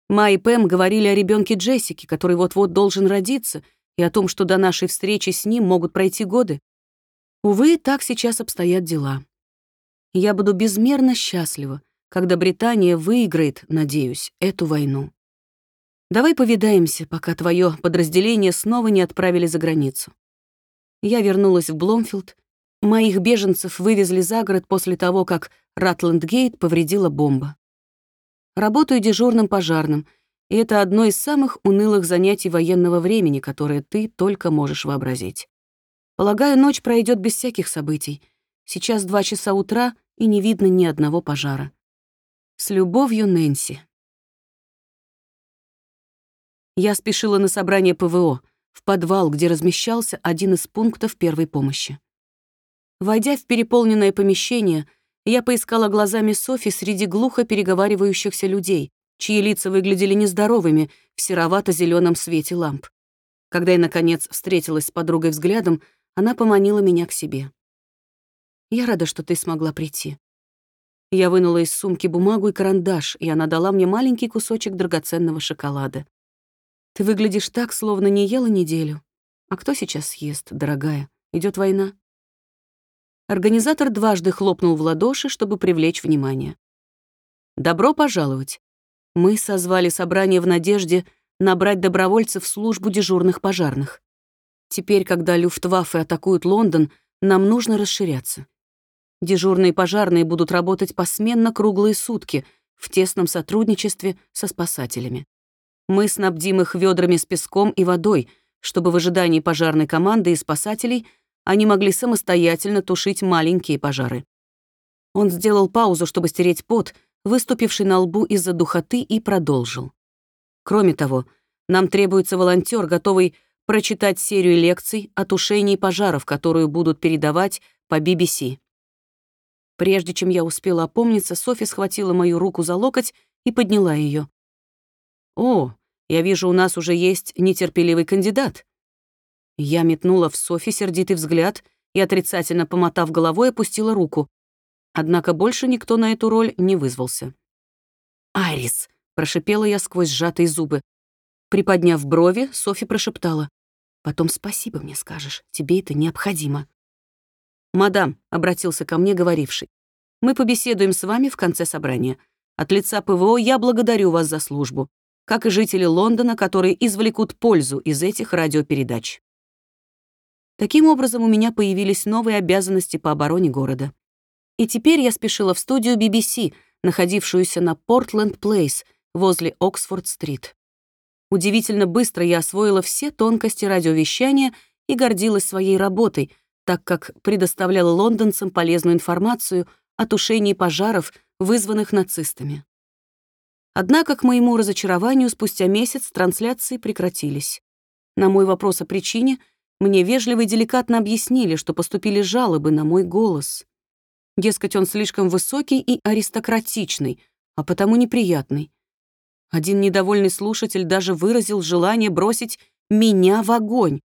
Ма и Пэм говорили о ребенке Джессики, который вот-вот должен родиться, и о том, что до нашей встречи с ним могут пройти годы. Увы, так сейчас обстоят дела. Я буду безмерно счастлива, когда Британия выиграет, надеюсь, эту войну. Давай повидаемся, пока твое подразделение снова не отправили за границу. Я вернулась в Бломфилд. Моих беженцев вывезли за город после того, как Ратландгейт повредила бомба. Работаю дежурным пожарным, и это одно из самых унылых занятий военного времени, которое ты только можешь вообразить. Полагаю, ночь пройдет без всяких событий. Сейчас два часа утра, и не видно ни одного пожара. С любовью, Нэнси. Я спешила на собрание ПВО, в подвал, где размещался один из пунктов первой помощи. Войдя в переполненное помещение, я поискала глазами Софи среди глухо переговаривающихся людей, чьи лица выглядели нездоровыми в серовато зеленом свете ламп. Когда я, наконец, встретилась с подругой взглядом, она поманила меня к себе. «Я рада, что ты смогла прийти». Я вынула из сумки бумагу и карандаш, и она дала мне маленький кусочек драгоценного шоколада. Ты выглядишь так, словно не ела неделю. А кто сейчас съест, дорогая? Идет война. Организатор дважды хлопнул в ладоши, чтобы привлечь внимание. «Добро пожаловать. Мы созвали собрание в надежде набрать добровольцев в службу дежурных пожарных. Теперь, когда Люфтваффе атакуют Лондон, нам нужно расширяться. Дежурные пожарные будут работать посменно круглые сутки в тесном сотрудничестве со спасателями. Мы снабдим их ведрами с песком и водой, чтобы в ожидании пожарной команды и спасателей они могли самостоятельно тушить маленькие пожары. Он сделал паузу, чтобы стереть пот, выступивший на лбу из-за духоты, и продолжил. Кроме того, нам требуется волонтер, готовый прочитать серию лекций о тушении пожаров, которую будут передавать по BBC. Прежде чем я успела опомниться, Софи схватила мою руку за локоть и подняла ее. «О, я вижу, у нас уже есть нетерпеливый кандидат». Я метнула в Софи сердитый взгляд и, отрицательно помотав головой, опустила руку. Однако больше никто на эту роль не вызвался. «Айрис!» — прошипела я сквозь сжатые зубы. Приподняв брови, Софи прошептала. «Потом спасибо мне скажешь, тебе это необходимо». «Мадам», — обратился ко мне говоривший, «мы побеседуем с вами в конце собрания. От лица ПВО я благодарю вас за службу, как и жители Лондона, которые извлекут пользу из этих радиопередач». Таким образом, у меня появились новые обязанности по обороне города. И теперь я спешила в студию BBC, находившуюся на Портленд-Плейс, возле Оксфорд-стрит. Удивительно быстро я освоила все тонкости радиовещания и гордилась своей работой, так как предоставляла лондонцам полезную информацию о тушении пожаров, вызванных нацистами. Однако, к моему разочарованию, спустя месяц трансляции прекратились. На мой вопрос о причине мне вежливо и деликатно объяснили, что поступили жалобы на мой голос. Дескать, он слишком высокий и аристократичный, а потому неприятный. Один недовольный слушатель даже выразил желание бросить меня в огонь.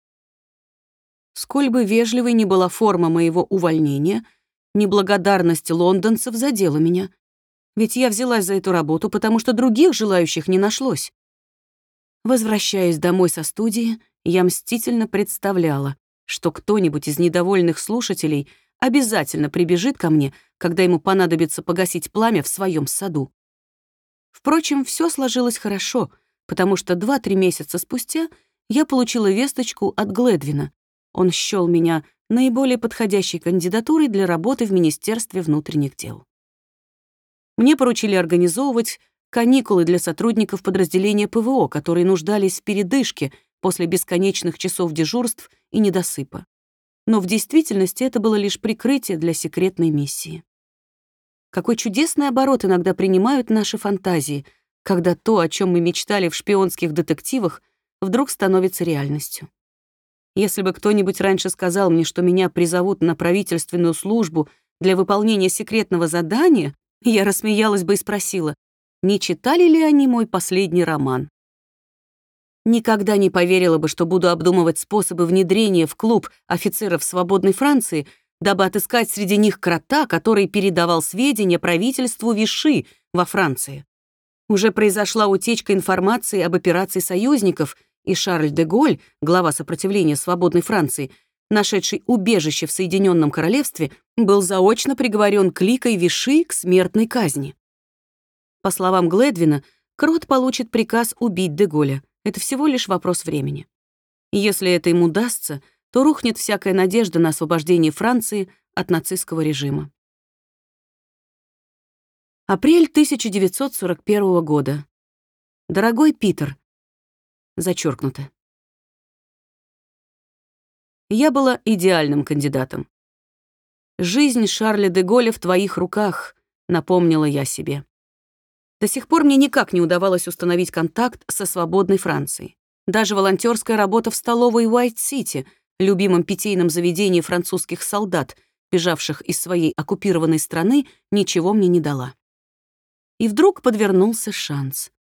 Сколь бы вежливой ни была форма моего увольнения, неблагодарность лондонцев задела меня. Ведь я взялась за эту работу, потому что других желающих не нашлось. Возвращаясь домой со студии, я мстительно представляла, что кто-нибудь из недовольных слушателей — обязательно прибежит ко мне, когда ему понадобится погасить пламя в своем саду. Впрочем, все сложилось хорошо, потому что два-три месяца спустя я получила весточку от Гледвина. Он счёл меня наиболее подходящей кандидатурой для работы в Министерстве внутренних дел. Мне поручили организовывать каникулы для сотрудников подразделения ПВО, которые нуждались в передышке после бесконечных часов дежурств и недосыпа но в действительности это было лишь прикрытие для секретной миссии. Какой чудесный оборот иногда принимают наши фантазии, когда то, о чем мы мечтали в шпионских детективах, вдруг становится реальностью. Если бы кто-нибудь раньше сказал мне, что меня призовут на правительственную службу для выполнения секретного задания, я рассмеялась бы и спросила, не читали ли они мой последний роман. Никогда не поверила бы, что буду обдумывать способы внедрения в клуб офицеров свободной Франции, дабы отыскать среди них крота, который передавал сведения правительству Виши во Франции. Уже произошла утечка информации об операции союзников, и Шарль де Голь, глава сопротивления свободной Франции, нашедший убежище в Соединенном Королевстве, был заочно приговорен кликой Виши к смертной казни. По словам Гледвина, Крот получит приказ убить Деголя — это всего лишь вопрос времени. Если это им удастся, то рухнет всякая надежда на освобождение Франции от нацистского режима. Апрель 1941 года. Дорогой Питер. Зачеркнуто. Я была идеальным кандидатом. «Жизнь Шарля де Голля в твоих руках», — напомнила я себе. До сих пор мне никак не удавалось установить контакт со свободной Францией. Даже волонтерская работа в столовой Уайт-Сити, любимом питейном заведении французских солдат, бежавших из своей оккупированной страны, ничего мне не дала. И вдруг подвернулся шанс.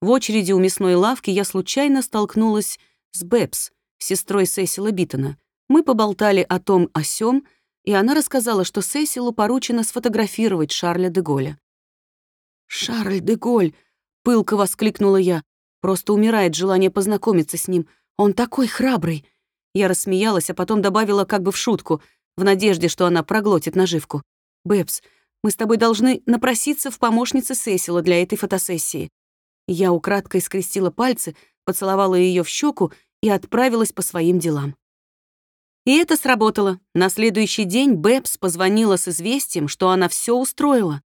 В очереди у мясной лавки я случайно столкнулась с Бэбс, сестрой Сесила Биттона. Мы поболтали о том о сём, и она рассказала, что Сесилу поручено сфотографировать Шарля де Голля. «Шарль де Голь!» — пылко воскликнула я. «Просто умирает желание познакомиться с ним. Он такой храбрый!» Я рассмеялась, а потом добавила как бы в шутку, в надежде, что она проглотит наживку. «Бэбс, мы с тобой должны напроситься в помощнице Сесила для этой фотосессии». Я украдкой скрестила пальцы, поцеловала ее в щеку и отправилась по своим делам. И это сработало. На следующий день Бэбс позвонила с известием, что она все устроила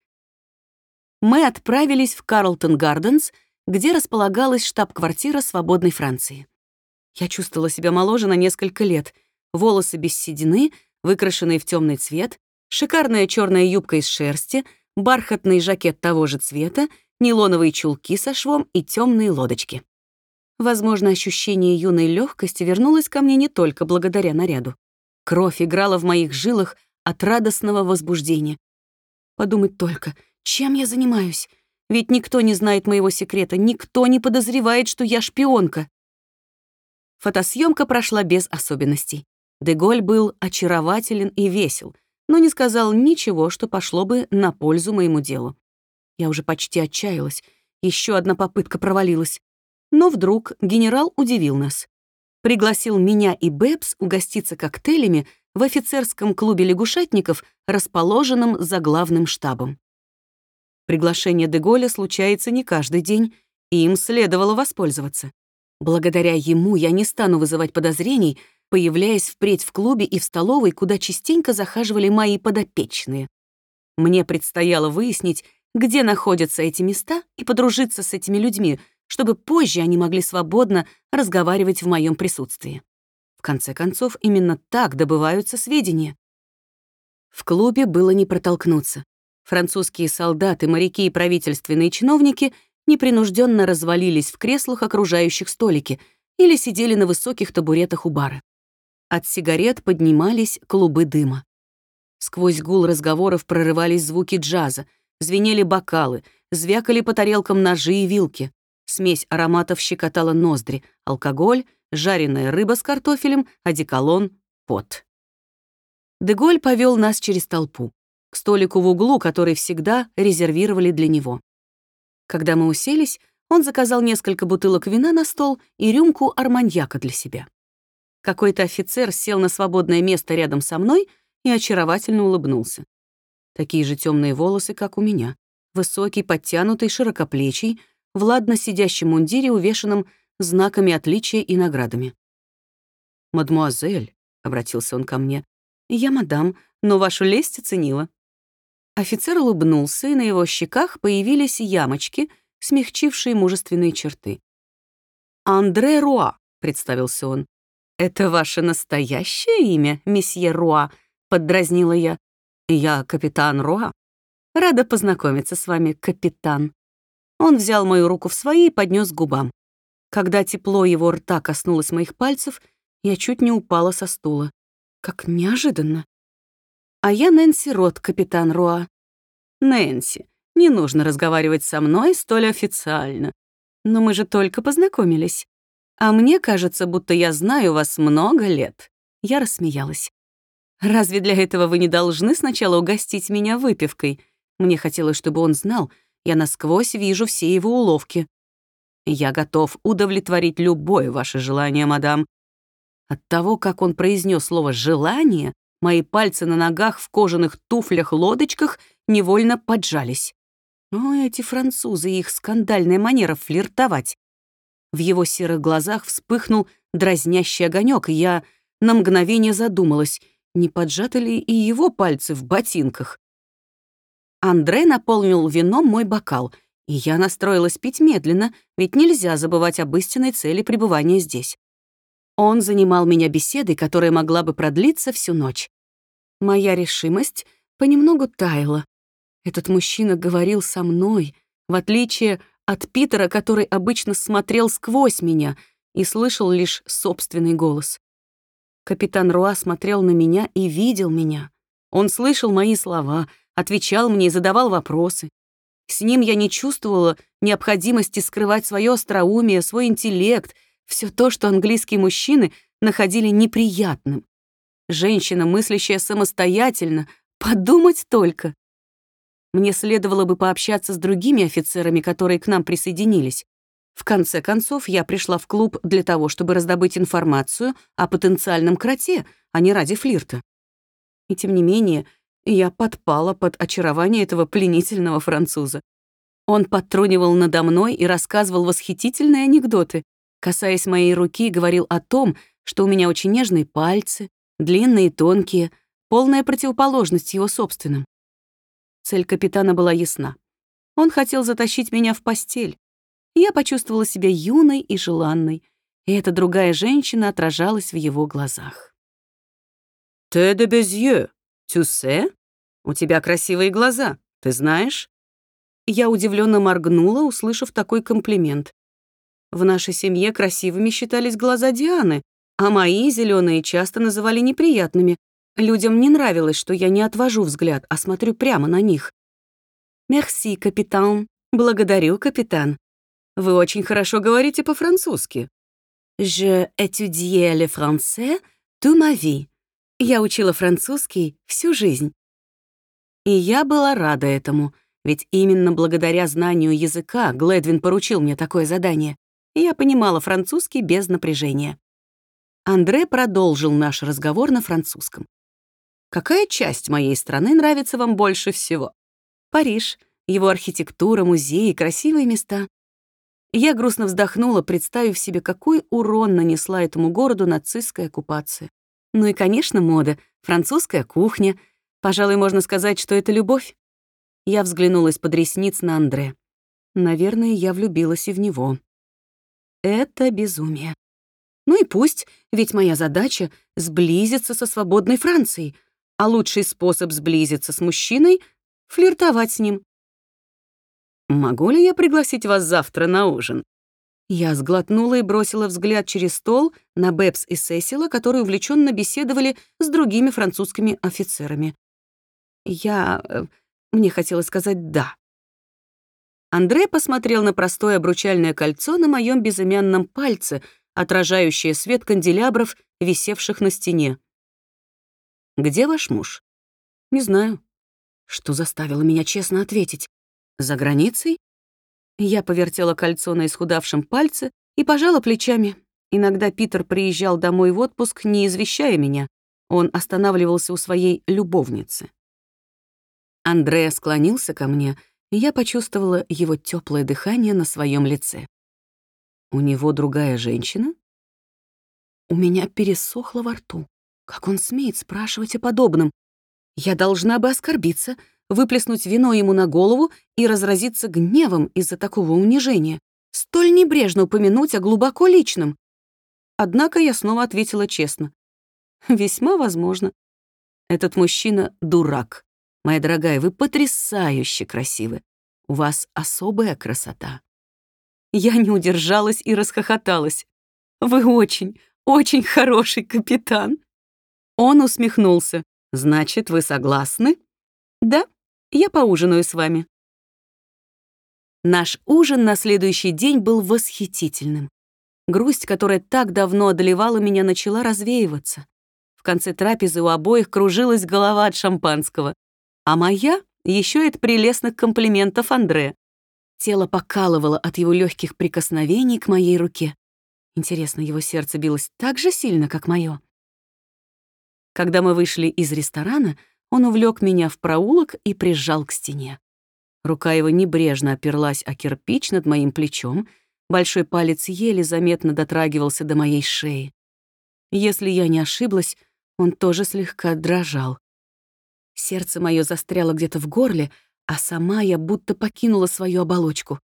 мы отправились в Карлтон Гарденс, где располагалась штаб-квартира свободной Франции. Я чувствовала себя моложе на несколько лет. Волосы без седины, выкрашенные в темный цвет, шикарная черная юбка из шерсти, бархатный жакет того же цвета, нейлоновые чулки со швом и темные лодочки. Возможно, ощущение юной легкости вернулось ко мне не только благодаря наряду. Кровь играла в моих жилах от радостного возбуждения. Подумать только, чем я занимаюсь? Ведь никто не знает моего секрета, никто не подозревает, что я шпионка. Фотосъемка прошла без особенностей. Деголь был очарователен и весел, но не сказал ничего, что пошло бы на пользу моему делу. Я уже почти отчаялась. Еще одна попытка провалилась. Но вдруг генерал удивил нас. Пригласил меня и Бэбс угоститься коктейлями в офицерском клубе лягушатников, расположенном за главным штабом. Приглашение Деголя случается не каждый день, и им следовало воспользоваться. Благодаря ему я не стану вызывать подозрений, появляясь впредь в клубе и в столовой, куда частенько захаживали мои подопечные. Мне предстояло выяснить, где находятся эти места, и подружиться с этими людьми, чтобы позже они могли свободно разговаривать в моем присутствии. В конце концов, именно так добываются сведения. В клубе было не протолкнуться. Французские солдаты, моряки и правительственные чиновники непринужденно развалились в креслах, окружающих столики, или сидели на высоких табуретах у бара. От сигарет поднимались клубы дыма. Сквозь гул разговоров прорывались звуки джаза, звенели бокалы, звякали по тарелкам ножи и вилки. Смесь ароматов щекотала ноздри, алкоголь, жареная рыба с картофелем, одеколон, пот. Деголь повел нас через толпу, к столику в углу, который всегда резервировали для него. Когда мы уселись, он заказал несколько бутылок вина на стол и рюмку арманьяка для себя. Какой-то офицер сел на свободное место рядом со мной и очаровательно улыбнулся. Такие же темные волосы, как у меня. Высокий, подтянутый, широкоплечий, в ладно сидящем мундире, увешанном знаками отличия и наградами. «Мадмуазель», — обратился он ко мне, — «я мадам, но вашу лесть оценила. Офицер улыбнулся, и на его щеках появились ямочки, смягчившие мужественные черты. «Андре Руа», — представился он. «Это ваше настоящее имя, месье Руа?» — поддразнила я. «Я капитан Руа. Рада познакомиться с вами, капитан». Он взял мою руку в свои и поднес к губам. Когда тепло его рта коснулось моих пальцев, я чуть не упала со стула. Как неожиданно. А я Нэнси Рот, капитан Руа. Нэнси, не нужно разговаривать со мной столь официально. Но мы же только познакомились. А мне кажется, будто я знаю вас много лет. Я рассмеялась. Разве для этого вы не должны сначала угостить меня выпивкой? Мне хотелось, чтобы он знал, я насквозь вижу все его уловки. Я готов удовлетворить любое ваше желание, мадам. От того, как он произнес слово «желание», Мои пальцы на ногах в кожаных туфлях-лодочках невольно поджались. О, эти французы и их скандальная манера флиртовать. В его серых глазах вспыхнул дразнящий огонек, и я на мгновение задумалась, не поджаты ли и его пальцы в ботинках. Андре наполнил вином мой бокал, и я настроилась пить медленно, ведь нельзя забывать об истинной цели пребывания здесь. Он занимал меня беседой, которая могла бы продлиться всю ночь. Моя решимость понемногу таяла. Этот мужчина говорил со мной, в отличие от Питера, который обычно смотрел сквозь меня и слышал лишь собственный голос. Капитан Руа смотрел на меня и видел меня. Он слышал мои слова, отвечал мне и задавал вопросы. С ним я не чувствовала необходимости скрывать свое остроумие, свой интеллект, все то, что английские мужчины находили неприятным. Женщина, мыслящая самостоятельно, подумать только. Мне следовало бы пообщаться с другими офицерами, которые к нам присоединились. В конце концов, я пришла в клуб для того, чтобы раздобыть информацию о потенциальном кроте, а не ради флирта. И тем не менее, я подпала под очарование этого пленительного француза. Он подтрунивал надо мной и рассказывал восхитительные анекдоты. Касаясь моей руки, говорил о том, что у меня очень нежные пальцы, длинные, тонкие, полная противоположность его собственным. Цель капитана была ясна. Он хотел затащить меня в постель. Я почувствовала себя юной и желанной, и эта другая женщина отражалась в его глазах. «Ты де безье, тюсе? У тебя красивые глаза, ты знаешь?» Я удивленно моргнула, услышав такой комплимент. В нашей семье красивыми считались глаза Дианы, а мои зеленые часто называли неприятными. Людям не нравилось, что я не отвожу взгляд, а смотрю прямо на них. «Мерси, капитан. Благодарю, капитан. Вы очень хорошо говорите по-французски». «Je étudiais le français toute ma vie». Я учила французский всю жизнь. И я была рада этому, ведь именно благодаря знанию языка Глэдвин поручил мне такое задание, и я понимала французский без напряжения. Андре продолжил наш разговор на французском. «Какая часть моей страны нравится вам больше всего?» «Париж, его архитектура, музеи, красивые места». Я грустно вздохнула, представив себе, какой урон нанесла этому городу нацистская оккупация. Ну и, конечно, мода, французская кухня. Пожалуй, можно сказать, что это любовь. Я взглянула из-под ресниц на Андре. Наверное, я влюбилась и в него. Это безумие. Ну и пусть, ведь моя задача — сблизиться со свободной Францией, а лучший способ сблизиться с мужчиной — флиртовать с ним. «Могу ли я пригласить вас завтра на ужин?» Я сглотнула и бросила взгляд через стол на Бэбс и Сесила, которые увлеченно беседовали с другими французскими офицерами. Я... Э, мне хотелось сказать «да». Андрей посмотрел на простое обручальное кольцо на моем безымянном пальце, отражающее свет канделябров, висевших на стене. «Где ваш муж?» «Не знаю». Что заставило меня честно ответить? «За границей?» Я повертела кольцо на исхудавшем пальце и пожала плечами. Иногда Питер приезжал домой в отпуск, не извещая меня. Он останавливался у своей любовницы. Андреа склонился ко мне, и я почувствовала его теплое дыхание на своем лице. У него другая женщина? У меня пересохло во рту. Как он смеет спрашивать о подобном? Я должна бы оскорбиться, выплеснуть вино ему на голову и разразиться гневом из-за такого унижения, столь небрежно упомянуть о глубоко личном. Однако я снова ответила честно. Весьма возможно. Этот мужчина — дурак. Моя дорогая, вы потрясающе красивы. У вас особая красота. Я не удержалась и расхохоталась. Вы очень, очень хороший капитан. Он усмехнулся. Значит, вы согласны? Да, я поужинаю с вами. Наш ужин на следующий день был восхитительным. Грусть, которая так давно одолевала меня, начала развеиваться. В конце трапезы у обоих кружилась голова от шампанского, а моя еще и от прелестных комплиментов Андре. Тело покалывало от его легких прикосновений к моей руке. Интересно, его сердце билось так же сильно, как мое. Когда мы вышли из ресторана, он увлек меня в проулок и прижал к стене. Рука его небрежно оперлась о кирпич над моим плечом, большой палец еле заметно дотрагивался до моей шеи. Если я не ошиблась, он тоже слегка дрожал. Сердце мое застряло где-то в горле, а сама я будто покинула свою оболочку.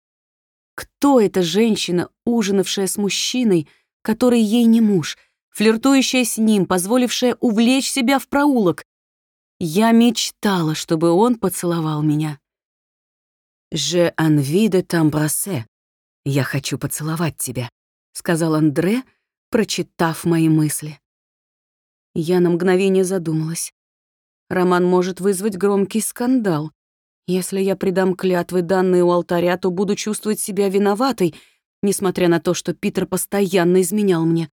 Кто эта женщина, ужинавшая с мужчиной, который ей не муж, флиртующая с ним, позволившая увлечь себя в проулок? Я мечтала, чтобы он поцеловал меня. «Je envie de t'embrasser». «Я хочу поцеловать тебя», — сказал Андре, прочитав мои мысли. Я на мгновение задумалась. Роман может вызвать громкий скандал. Если я придам клятвы, данные у алтаря, то буду чувствовать себя виноватой, несмотря на то, что Питер постоянно изменял мне.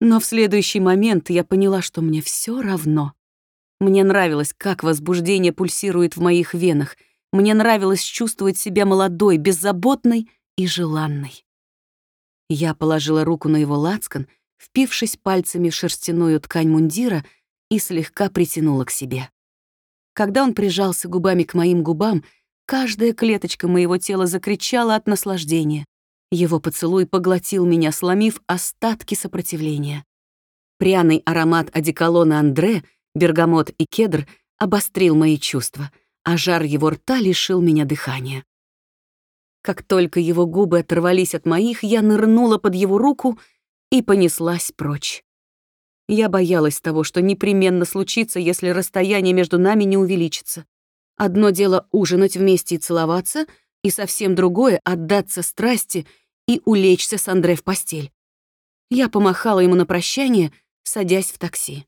Но в следующий момент я поняла, что мне все равно. Мне нравилось, как возбуждение пульсирует в моих венах. Мне нравилось чувствовать себя молодой, беззаботной и желанной. Я положила руку на его лацкан, впившись пальцами в шерстяную ткань мундира — и слегка притянула к себе. Когда он прижался губами к моим губам, каждая клеточка моего тела закричала от наслаждения. Его поцелуй поглотил меня, сломив остатки сопротивления. Пряный аромат одеколона Андре, бергамот и кедр обострил мои чувства, а жар его рта лишил меня дыхания. Как только его губы оторвались от моих, я нырнула под его руку и понеслась прочь. Я боялась того, что непременно случится, если расстояние между нами не увеличится. Одно дело ужинать вместе и целоваться, и совсем другое — отдаться страсти и улечься с Андре в постель. Я помахала ему на прощание, садясь в такси.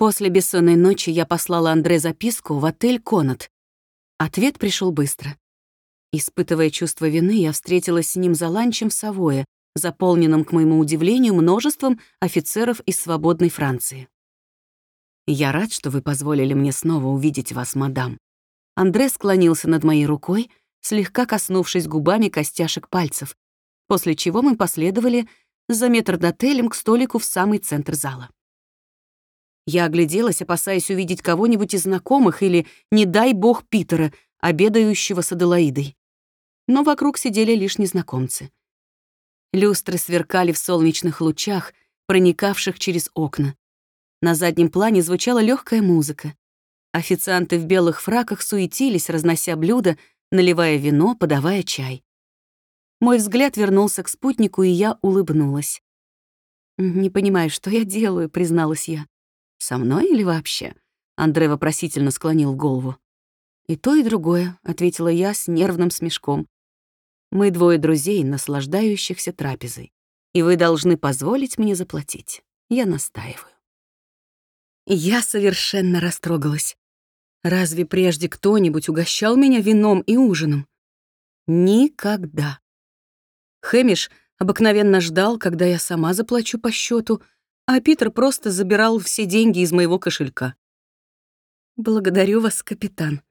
После бессонной ночи я послала Андре записку в отель «Конат». Ответ пришел быстро. Испытывая чувство вины, я встретилась с ним за ланчем в Савое, заполненном, к моему удивлению, множеством офицеров из свободной Франции. «Я рад, что вы позволили мне снова увидеть вас, мадам». Андре склонился над моей рукой, слегка коснувшись губами костяшек пальцев, после чего мы последовали за метрдотелем к столику в самый центр зала. Я огляделась, опасаясь увидеть кого-нибудь из знакомых или, не дай бог, Питера, обедающего с Аделаидой. Но вокруг сидели лишь незнакомцы. Люстры сверкали в солнечных лучах, проникавших через окна. На заднем плане звучала легкая музыка. Официанты в белых фраках суетились, разнося блюда, наливая вино, подавая чай. Мой взгляд вернулся к спутнику, и я улыбнулась. «Не понимаю, что я делаю», — призналась я. «Со мной или вообще?» Андре вопросительно склонил голову. «И то, и другое», — ответила я с нервным смешком. Мы двое друзей, наслаждающихся трапезой. И вы должны позволить мне заплатить. Я настаиваю. Я совершенно растрогалась. Разве прежде кто-нибудь угощал меня вином и ужином? Никогда. Хэмиш обыкновенно ждал, когда я сама заплачу по счету, а Питер просто забирал все деньги из моего кошелька. «Благодарю вас, капитан.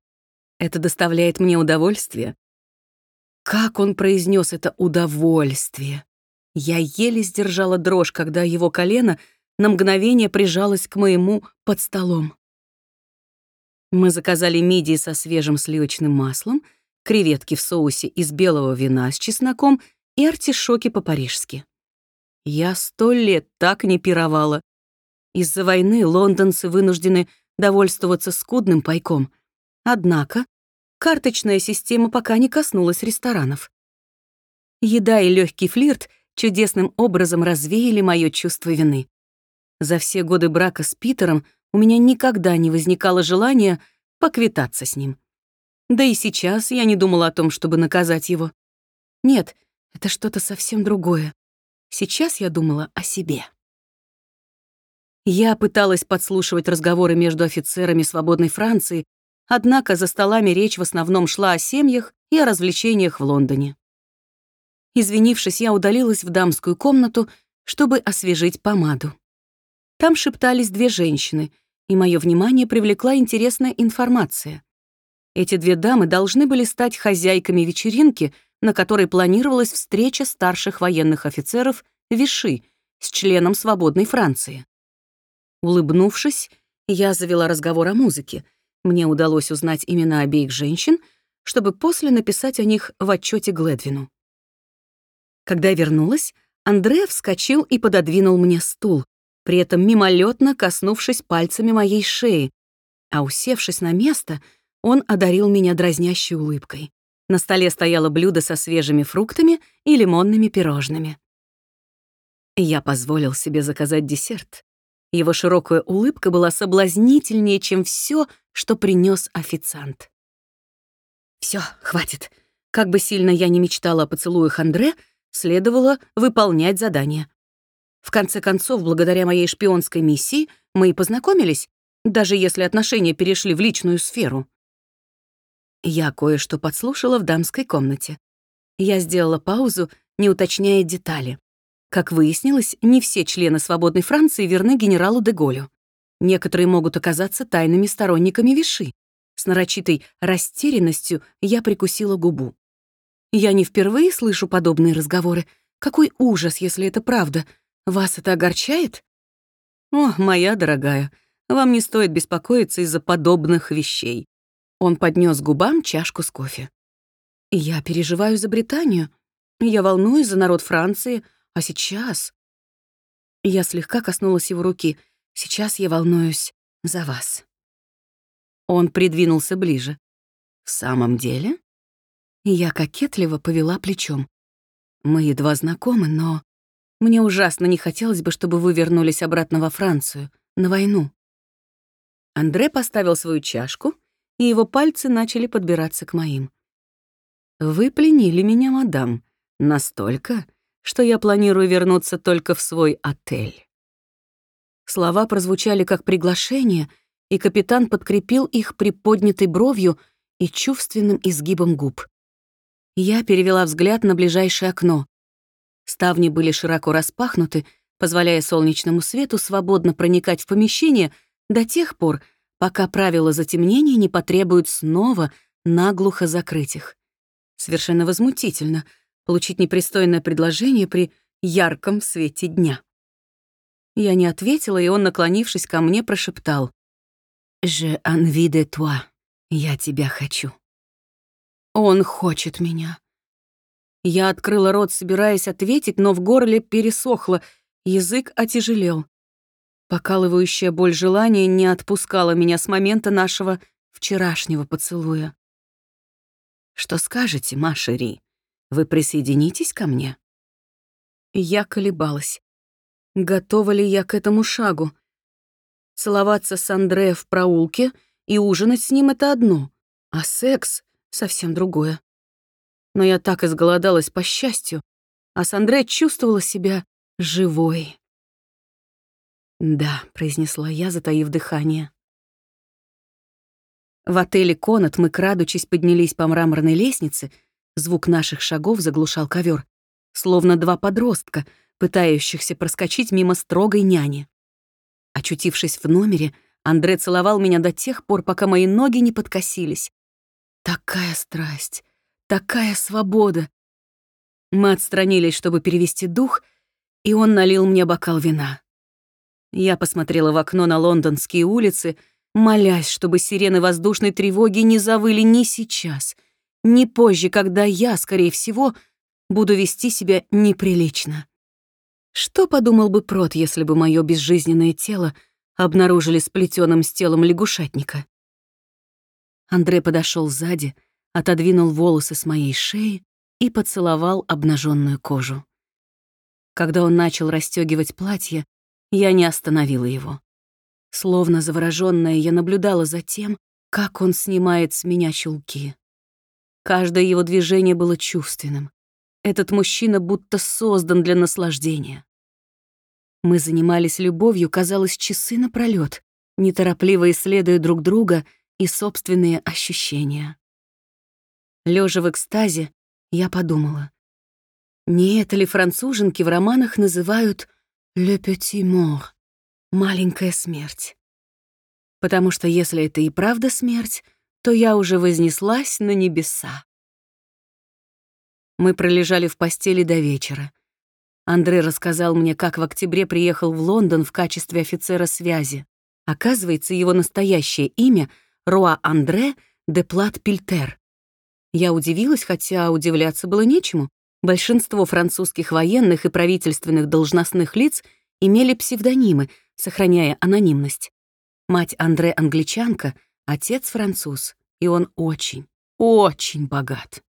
Это доставляет мне удовольствие, как он произнес это удовольствие! Я еле сдержала дрожь, когда его колено на мгновение прижалось к моему под столом. Мы заказали мидии со свежим сливочным маслом, креветки в соусе из белого вина с чесноком и артишоки по-парижски. Я сто лет так не пировала. Из-за войны лондонцы вынуждены довольствоваться скудным пайком. Однако карточная система пока не коснулась ресторанов. Еда и легкий флирт чудесным образом развеяли мое чувство вины. За все годы брака с Питером у меня никогда не возникало желания поквитаться с ним. Да и сейчас я не думала о том, чтобы наказать его. Нет, это что-то совсем другое. Сейчас я думала о себе. Я пыталась подслушивать разговоры между офицерами свободной Франции, Однако за столами речь в основном шла о семьях и о развлечениях в Лондоне. Извинившись, я удалилась в дамскую комнату, чтобы освежить помаду. Там шептались две женщины, и мое внимание привлекла интересная информация. Эти две дамы должны были стать хозяйками вечеринки, на которой планировалась встреча старших военных офицеров Виши с членом свободной Франции. Улыбнувшись, я завела разговор о музыке — мне удалось узнать имена обеих женщин, чтобы после написать о них в отчете Гледвину. Когда я вернулась, Андре вскочил и пододвинул мне стул, при этом мимолетно коснувшись пальцами моей шеи, а усевшись на место, он одарил меня дразнящей улыбкой. На столе стояло блюдо со свежими фруктами и лимонными пирожными. Я позволил себе заказать десерт. Его широкая улыбка была соблазнительнее, чем все, что принес официант. Все, хватит. Как бы сильно я не мечтала о поцелуях Андре, следовало выполнять задание. В конце концов, благодаря моей шпионской миссии, мы и познакомились, даже если отношения перешли в личную сферу. Я кое-что подслушала в дамской комнате. Я сделала паузу, не уточняя детали. Как выяснилось, не все члены свободной Франции верны генералу де Голлю. Некоторые могут оказаться тайными сторонниками Виши. С нарочитой растерянностью я прикусила губу. Я не впервые слышу подобные разговоры. Какой ужас, если это правда. Вас это огорчает? О, моя дорогая, вам не стоит беспокоиться из-за подобных вещей. Он поднес губам чашку с кофе. Я переживаю за Британию. Я волнуюсь за народ Франции, а сейчас... Я слегка коснулась его руки. Сейчас я волнуюсь за вас. Он придвинулся ближе. В самом деле? Я кокетливо повела плечом. Мы едва знакомы, но мне ужасно не хотелось бы, чтобы вы вернулись обратно во Францию, на войну. Андре поставил свою чашку, и его пальцы начали подбираться к моим. «Вы пленили меня, мадам, настолько, что я планирую вернуться только в свой отель». Слова прозвучали как приглашение, и капитан подкрепил их приподнятой бровью и чувственным изгибом губ. Я перевела взгляд на ближайшее окно. Ставни были широко распахнуты, позволяя солнечному свету свободно проникать в помещение до тех пор, пока правила затемнения не потребуют снова наглухо закрыть их. Совершенно возмутительно получить непристойное предложение при ярком свете дня. Я не ответила, и он, наклонившись ко мне, прошептал. «Je envie de toi. Я тебя хочу». Он хочет меня. Я открыла рот, собираясь ответить, но в горле пересохло, язык отяжелел. Покалывающая боль желания не отпускала меня с момента нашего вчерашнего поцелуя. «Что скажете, Маша Ри? Вы присоединитесь ко мне?» Я колебалась. Готова ли я к этому шагу? Целоваться с Андре в проулке и ужинать с ним — это одно, а секс — совсем другое. Но я так изголодалась по счастью, а с Андре чувствовала себя живой. «Да», — произнесла я, затаив дыхание. В отеле «Конат» мы, крадучись, поднялись по мраморной лестнице, звук наших шагов заглушал ковер, словно два подростка, пытающихся проскочить мимо строгой няни. Очутившись в номере, Андре целовал меня до тех пор, пока мои ноги не подкосились. Такая страсть, такая свобода. Мы отстранились, чтобы перевести дух, и он налил мне бокал вина. Я посмотрела в окно на лондонские улицы, молясь, чтобы сирены воздушной тревоги не завыли ни сейчас, ни позже, когда я, скорее всего, буду вести себя неприлично. Что подумал бы Прот, если бы мое безжизненное тело обнаружили сплетенным с телом лягушатника? Андрей подошел сзади, отодвинул волосы с моей шеи и поцеловал обнаженную кожу. Когда он начал расстегивать платье, я не остановила его. Словно заворожённая, я наблюдала за тем, как он снимает с меня чулки. Каждое его движение было чувственным. Этот мужчина будто создан для наслаждения. Мы занимались любовью, казалось, часы напролёт, неторопливо исследуя друг друга и собственные ощущения. Лежа в экстазе, я подумала, не это ли француженки в романах называют «le petit mort» — «маленькая смерть»? Потому что если это и правда смерть, то я уже вознеслась на небеса. Мы пролежали в постели до вечера. Андре рассказал мне, как в октябре приехал в Лондон в качестве офицера связи. Оказывается, его настоящее имя — Руа Андре де Плат Пильтер. Я удивилась, хотя удивляться было нечему. Большинство французских военных и правительственных должностных лиц имели псевдонимы, сохраняя анонимность. Мать Андре англичанка, отец француз, и он очень, очень богат.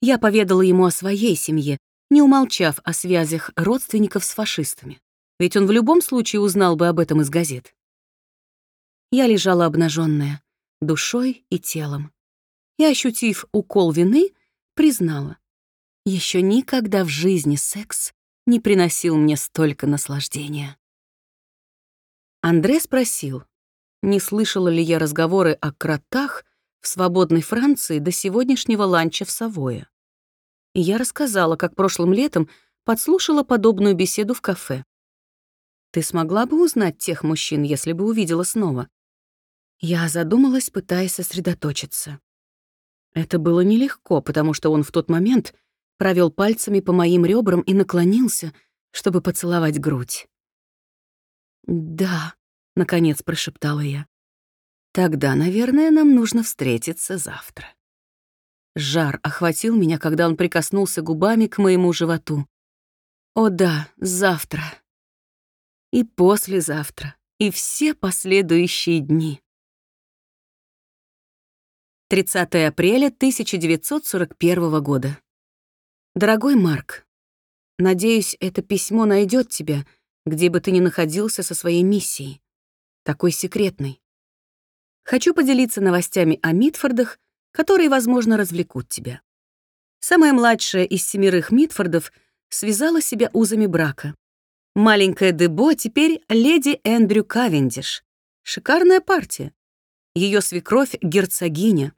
Я поведала ему о своей семье, не умолчав о связях родственников с фашистами. Ведь он в любом случае узнал бы об этом из газет. Я лежала обнаженная, душой и телом. И, ощутив укол вины, признала. Еще никогда в жизни секс не приносил мне столько наслаждения. Андре спросил, не слышала ли я разговоры о кротах в свободной Франции до сегодняшнего ланча в Савое. И я рассказала, как прошлым летом подслушала подобную беседу в кафе. Ты смогла бы узнать тех мужчин, если бы увидела снова? Я задумалась, пытаясь сосредоточиться. Это было нелегко, потому что он в тот момент провел пальцами по моим ребрам и наклонился, чтобы поцеловать грудь. «Да», — наконец прошептала я. Тогда, наверное, нам нужно встретиться завтра. Жар охватил меня, когда он прикоснулся губами к моему животу. О да, завтра. И послезавтра, и все последующие дни. 30 апреля 1941 года. Дорогой Марк, надеюсь, это письмо найдет тебя, где бы ты ни находился со своей миссией, такой секретной. Хочу поделиться новостями о Митфордах, которые, возможно, развлекут тебя. Самая младшая из семерых Митфордов связала себя узами брака. Маленькая Дебо теперь леди Эндрю Кавендиш. Шикарная партия. Ее свекровь — герцогиня.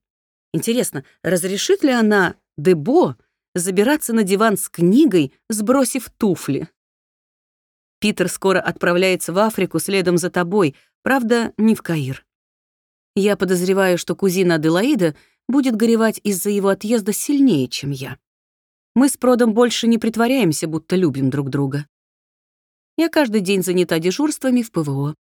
Интересно, разрешит ли она, Дебо, забираться на диван с книгой, сбросив туфли? Питер скоро отправляется в Африку следом за тобой, правда, не в Каир. Я подозреваю, что кузина Аделаида будет горевать из-за его отъезда сильнее, чем я. Мы с Продом больше не притворяемся, будто любим друг друга. Я каждый день занята дежурствами в ПВО.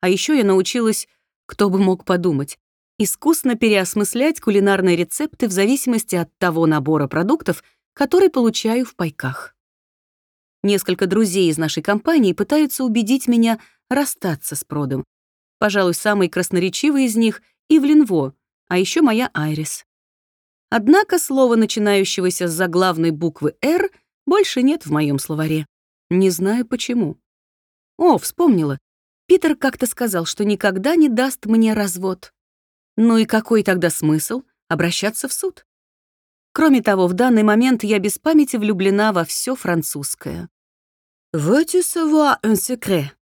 А еще я научилась кто бы мог подумать, искусно переосмыслять кулинарные рецепты в зависимости от того набора продуктов, который получаю в пайках. Несколько друзей из нашей компании пытаются убедить меня расстаться с продом. Пожалуй, самый красноречивый из них — Ивлин Во, а еще моя Айрис. Однако слова, начинающегося с заглавной буквы «Р», больше нет в моем словаре. Не знаю почему. О, вспомнила. Питер как-то сказал, что никогда не даст мне развод. Ну и какой тогда смысл обращаться в суд? Кроме того, в данный момент я без памяти влюблена во все французское. «Veux-tu savoir un secret?»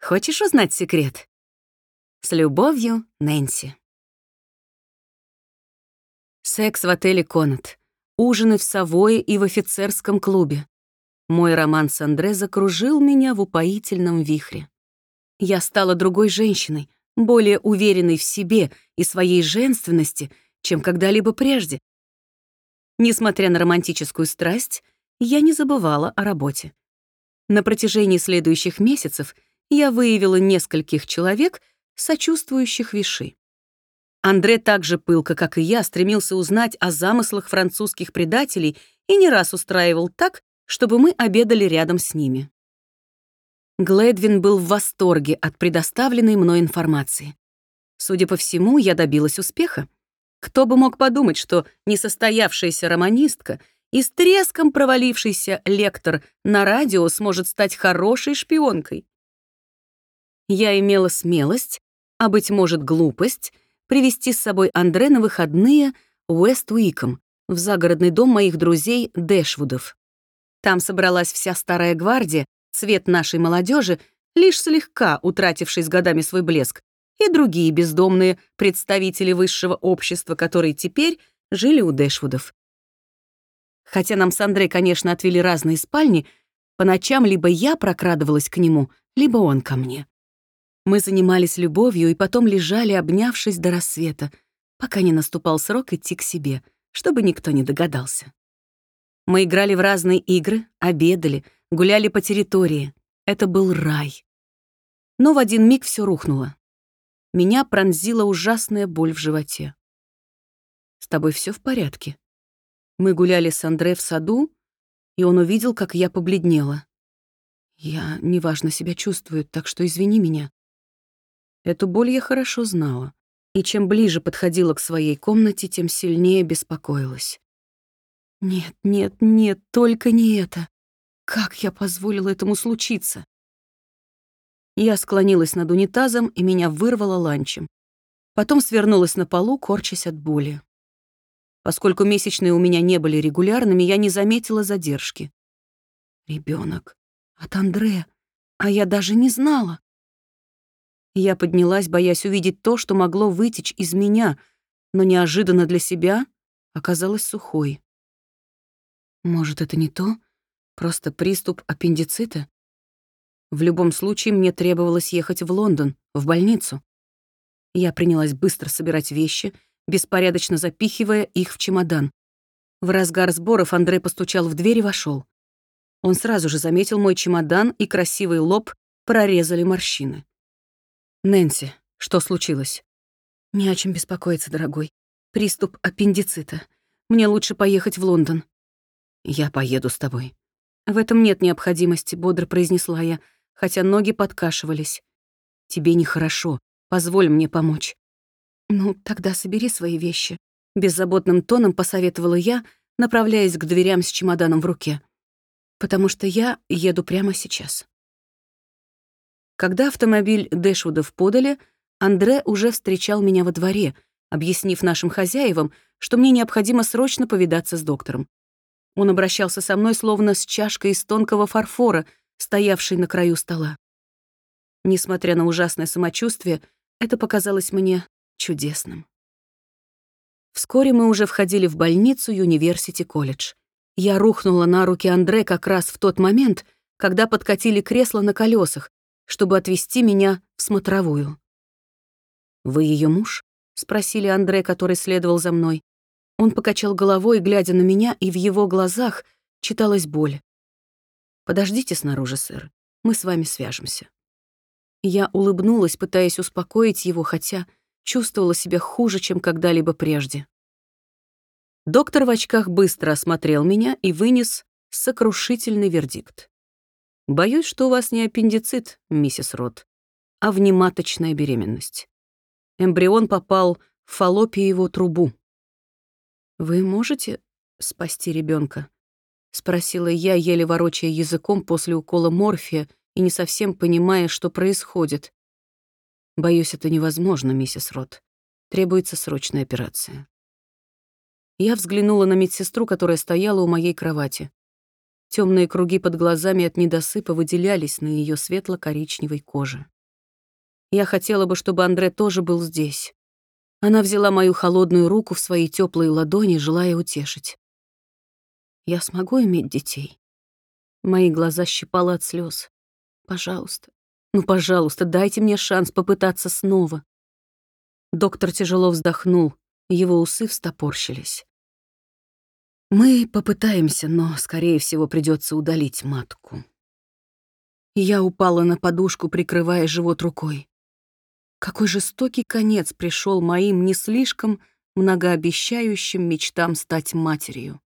Хочешь узнать секрет? С любовью, Нэнси. Секс в отеле «Конат». Ужины в Савое и в офицерском клубе. Мой роман с Андре закружил меня в упоительном вихре. Я стала другой женщиной, более уверенной в себе и своей женственности, чем когда-либо прежде. Несмотря на романтическую страсть, я не забывала о работе. На протяжении следующих месяцев я выявила нескольких человек, сочувствующих Виши. Андре так же пылко, как и я, стремился узнать о замыслах французских предателей и не раз устраивал так, чтобы мы обедали рядом с ними. Глэдвин был в восторге от предоставленной мной информации. Судя по всему, я добилась успеха. Кто бы мог подумать, что несостоявшаяся романистка и с треском провалившийся лектор на радио сможет стать хорошей шпионкой. Я имела смелость, а, быть может, глупость, привести с собой Андре на выходные Уэст-Уиком, в загородный дом моих друзей Дэшвудов. Там собралась вся старая гвардия, цвет нашей молодежи, лишь слегка утративший с годами свой блеск, и другие бездомные представители высшего общества, которые теперь жили у Дэшвудов. Хотя нам с Андрей, конечно, отвели разные спальни, по ночам либо я прокрадывалась к нему, либо он ко мне. Мы занимались любовью и потом лежали, обнявшись до рассвета, пока не наступал срок идти к себе, чтобы никто не догадался. Мы играли в разные игры, обедали, гуляли по территории. Это был рай. Но в один миг все рухнуло. Меня пронзила ужасная боль в животе. «С тобой все в порядке?» Мы гуляли с Андре в саду, и он увидел, как я побледнела. Я неважно себя чувствую, так что извини меня. Эту боль я хорошо знала, и чем ближе подходила к своей комнате, тем сильнее беспокоилась. Нет, нет, нет, только не это. Как я позволила этому случиться? Я склонилась над унитазом, и меня вырвало ланчем. Потом свернулась на полу, корчась от боли. Поскольку месячные у меня не были регулярными, я не заметила задержки. Ребенок От Андре. А я даже не знала. Я поднялась, боясь увидеть то, что могло вытечь из меня, но неожиданно для себя оказалась сухой. Может, это не то? Просто приступ аппендицита? В любом случае, мне требовалось ехать в Лондон, в больницу. Я принялась быстро собирать вещи, беспорядочно запихивая их в чемодан. В разгар сборов Андрей постучал в дверь и вошел. Он сразу же заметил мой чемодан, и красивый лоб прорезали морщины. «Нэнси, что случилось?» «Не о чем беспокоиться, дорогой. Приступ аппендицита. Мне лучше поехать в Лондон». «Я поеду с тобой». «В этом нет необходимости», — бодро произнесла я, хотя ноги подкашивались. «Тебе нехорошо. Позволь мне помочь». «Ну, тогда собери свои вещи. Беззаботным тоном посоветовала я, направляясь к дверям с чемоданом в руке. Потому что я еду прямо сейчас. Когда автомобиль Дэшвудов подали, Андре уже встречал меня во дворе, объяснив нашим хозяевам, что мне необходимо срочно повидаться с доктором. Он обращался со мной словно с чашкой из тонкого фарфора, стоявшей на краю стола. Несмотря на ужасное самочувствие, это показалось мне чудесным. Вскоре мы уже входили в больницу Юниверсити колледж. Я рухнула на руки Андре как раз в тот момент, когда подкатили кресло на колесах, чтобы отвезти меня в смотровую. «Вы ее муж?» — спросили Андре, который следовал за мной. Он покачал головой, глядя на меня, и в его глазах читалась боль. «Подождите снаружи, сэр. Мы с вами свяжемся». Я улыбнулась, пытаясь успокоить его, хотя чувствовала себя хуже, чем когда-либо прежде. Доктор в очках быстро осмотрел меня и вынес сокрушительный вердикт. «Боюсь, что у вас не аппендицит, миссис Рот, а внематочная беременность. Эмбрион попал в фаллопиеву трубу». «Вы можете спасти ребенка? спросила я, еле ворочая языком после укола морфия и не совсем понимая, что происходит. Боюсь, это невозможно, миссис Рот. Требуется срочная операция. Я взглянула на медсестру, которая стояла у моей кровати. Темные круги под глазами от недосыпа выделялись на ее светло-коричневой коже. Я хотела бы, чтобы Андре тоже был здесь. Она взяла мою холодную руку в свои теплые ладони, желая утешить. Я смогу иметь детей? Мои глаза щипало от слез. Пожалуйста, ну, пожалуйста, дайте мне шанс попытаться снова. Доктор тяжело вздохнул, его усы встопорщились. Мы попытаемся, но, скорее всего, придется удалить матку. Я упала на подушку, прикрывая живот рукой. Какой жестокий конец пришел моим не слишком многообещающим мечтам стать матерью.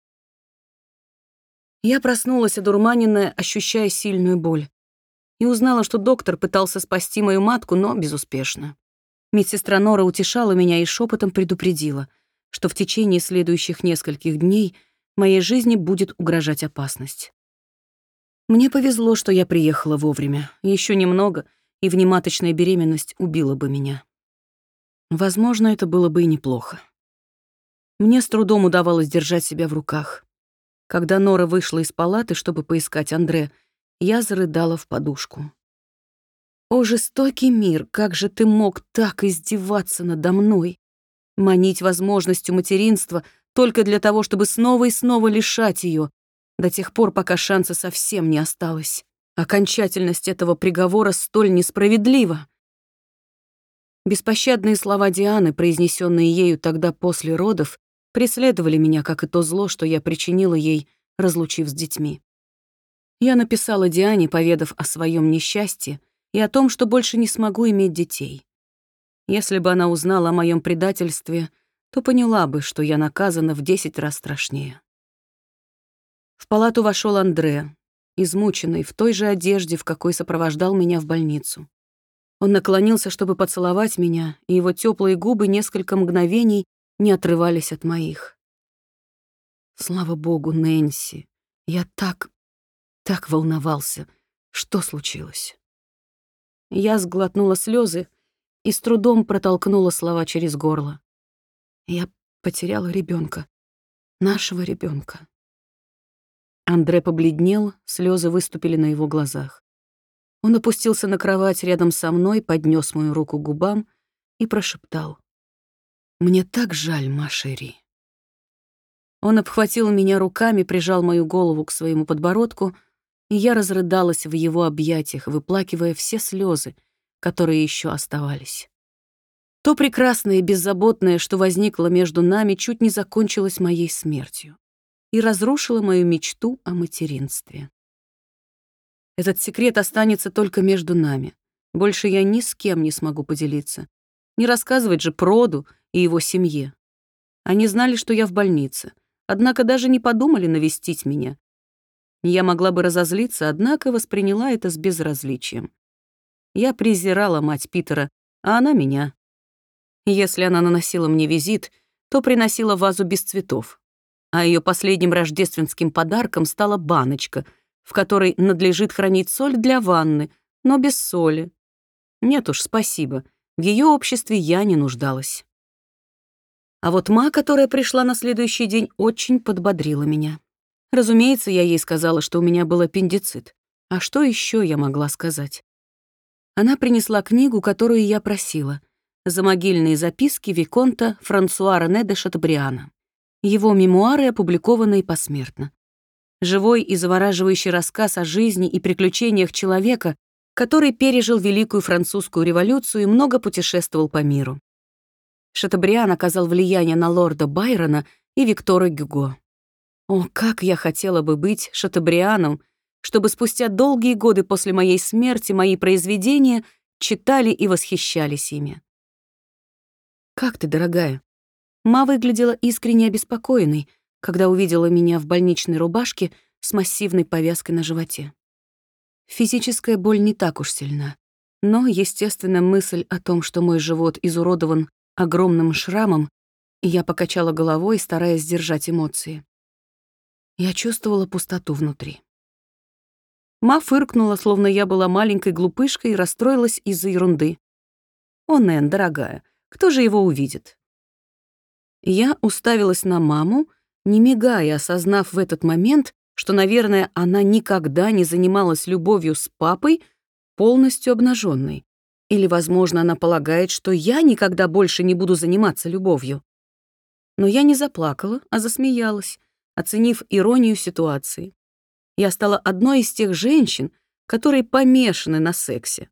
Я проснулась одурманенная, ощущая сильную боль и узнала, что доктор пытался спасти мою матку, но безуспешно. Медсестра Нора утешала меня и шепотом предупредила, что в течение следующих нескольких дней моей жизни будет угрожать опасность. Мне повезло, что я приехала вовремя. Еще немного, и внематочная беременность убила бы меня. Возможно, это было бы и неплохо. Мне с трудом удавалось держать себя в руках. Когда Нора вышла из палаты, чтобы поискать Андре, я зарыдала в подушку. «О, жестокий мир, как же ты мог так издеваться надо мной? Манить возможностью материнства только для того, чтобы снова и снова лишать ее, до тех пор, пока шанса совсем не осталось. Окончательность этого приговора столь несправедлива». Беспощадные слова Дианы, произнесенные ею тогда после родов, преследовали меня, как и то зло, что я причинила ей, разлучив с детьми. Я написала Диане, поведав о своем несчастье и о том, что больше не смогу иметь детей. Если бы она узнала о моем предательстве, то поняла бы, что я наказана в десять раз страшнее. В палату вошел Андре, измученный, в той же одежде, в какой сопровождал меня в больницу. Он наклонился, чтобы поцеловать меня, и его теплые губы несколько мгновений не отрывались от моих. Слава богу, Нэнси, я так так волновался. Что случилось? Я сглотнула слезы и с трудом протолкнула слова через горло. Я потеряла ребенка, нашего ребенка. Андре побледнел, слезы выступили на его глазах. Он опустился на кровать рядом со мной, поднес мою руку к губам и прошептал. «Мне так жаль, Машери». Он обхватил меня руками, прижал мою голову к своему подбородку — и я разрыдалась в его объятиях, выплакивая все слезы, которые еще оставались. То прекрасное и беззаботное, что возникло между нами, чуть не закончилось моей смертью и разрушило мою мечту о материнстве. Этот секрет останется только между нами. Больше я ни с кем не смогу поделиться. Не рассказывать же Проду и его семье. Они знали, что я в больнице, однако даже не подумали навестить меня, я могла бы разозлиться, однако восприняла это с безразличием. Я презирала мать Питера, а она меня. Если она наносила мне визит, то приносила вазу без цветов. А ее последним рождественским подарком стала баночка, в которой надлежит хранить соль для ванны, но без соли. Нет уж, спасибо. В ее обществе я не нуждалась. А вот ма, которая пришла на следующий день, очень подбодрила меня. Разумеется, я ей сказала, что у меня был аппендицит. А что еще я могла сказать? Она принесла книгу, которую я просила. «Замогильные записки Виконта Франсуа Рене де Шатабриана». Его мемуары, опубликованные посмертно. Живой и завораживающий рассказ о жизни и приключениях человека, который пережил Великую Французскую революцию и много путешествовал по миру. Шатабриан оказал влияние на лорда Байрона и Виктора Гюго. О, как я хотела бы быть Шатабрианом, чтобы спустя долгие годы после моей смерти мои произведения читали и восхищались ими. «Как ты, дорогая?» Ма выглядела искренне обеспокоенной, когда увидела меня в больничной рубашке с массивной повязкой на животе. Физическая боль не так уж сильна, но, естественно, мысль о том, что мой живот изуродован огромным шрамом, я покачала головой, стараясь сдержать эмоции. Я чувствовала пустоту внутри. Ма фыркнула, словно я была маленькой глупышкой и расстроилась из-за ерунды. «О, Нэн, дорогая, кто же его увидит?» Я уставилась на маму, не мигая, осознав в этот момент, что, наверное, она никогда не занималась любовью с папой, полностью обнаженной. Или, возможно, она полагает, что я никогда больше не буду заниматься любовью. Но я не заплакала, а засмеялась, оценив иронию ситуации. Я стала одной из тех женщин, которые помешаны на сексе.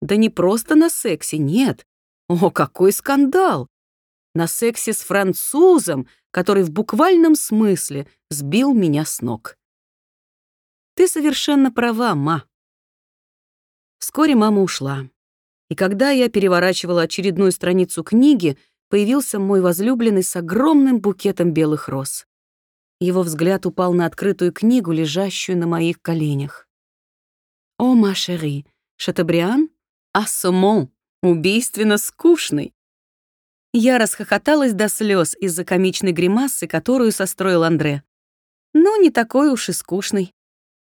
Да не просто на сексе, нет. О, какой скандал! На сексе с французом, который в буквальном смысле сбил меня с ног. Ты совершенно права, ма. Вскоре мама ушла. И когда я переворачивала очередную страницу книги, появился мой возлюбленный с огромным букетом белых роз. Его взгляд упал на открытую книгу, лежащую на моих коленях. «О, ма шери, Шатабриан? Ассомон, убийственно скучный!» Я расхохоталась до слез из-за комичной гримасы, которую состроил Андре. «Ну, не такой уж и скучный».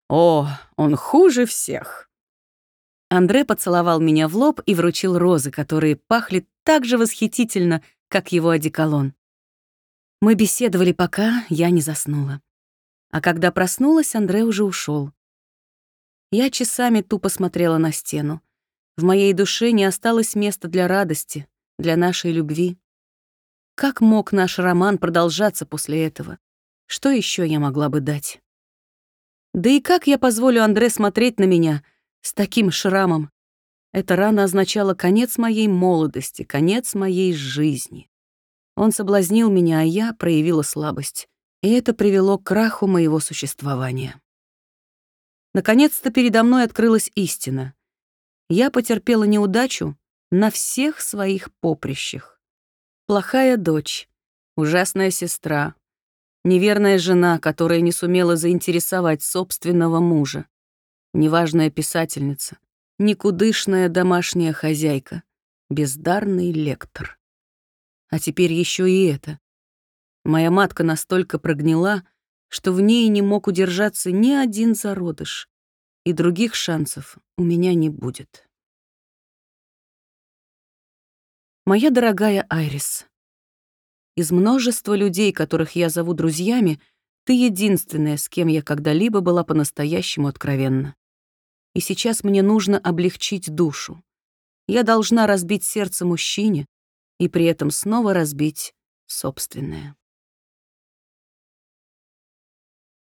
«О, он хуже всех!» Андре поцеловал меня в лоб и вручил розы, которые пахли так же восхитительно, как его одеколон. Мы беседовали, пока я не заснула. А когда проснулась, Андре уже ушел. Я часами тупо смотрела на стену. В моей душе не осталось места для радости, для нашей любви. Как мог наш роман продолжаться после этого? Что еще я могла бы дать? Да и как я позволю Андре смотреть на меня, с таким шрамом. Эта рана означала конец моей молодости, конец моей жизни. Он соблазнил меня, а я проявила слабость. И это привело к краху моего существования. Наконец-то передо мной открылась истина. Я потерпела неудачу на всех своих поприщах. Плохая дочь, ужасная сестра, неверная жена, которая не сумела заинтересовать собственного мужа, неважная писательница, никудышная домашняя хозяйка, бездарный лектор. А теперь еще и это. Моя матка настолько прогнила, что в ней не мог удержаться ни один зародыш, и других шансов у меня не будет. Моя дорогая Айрис, из множества людей, которых я зову друзьями, ты единственная, с кем я когда-либо была по-настоящему откровенна. И сейчас мне нужно облегчить душу. Я должна разбить сердце мужчине и при этом снова разбить собственное.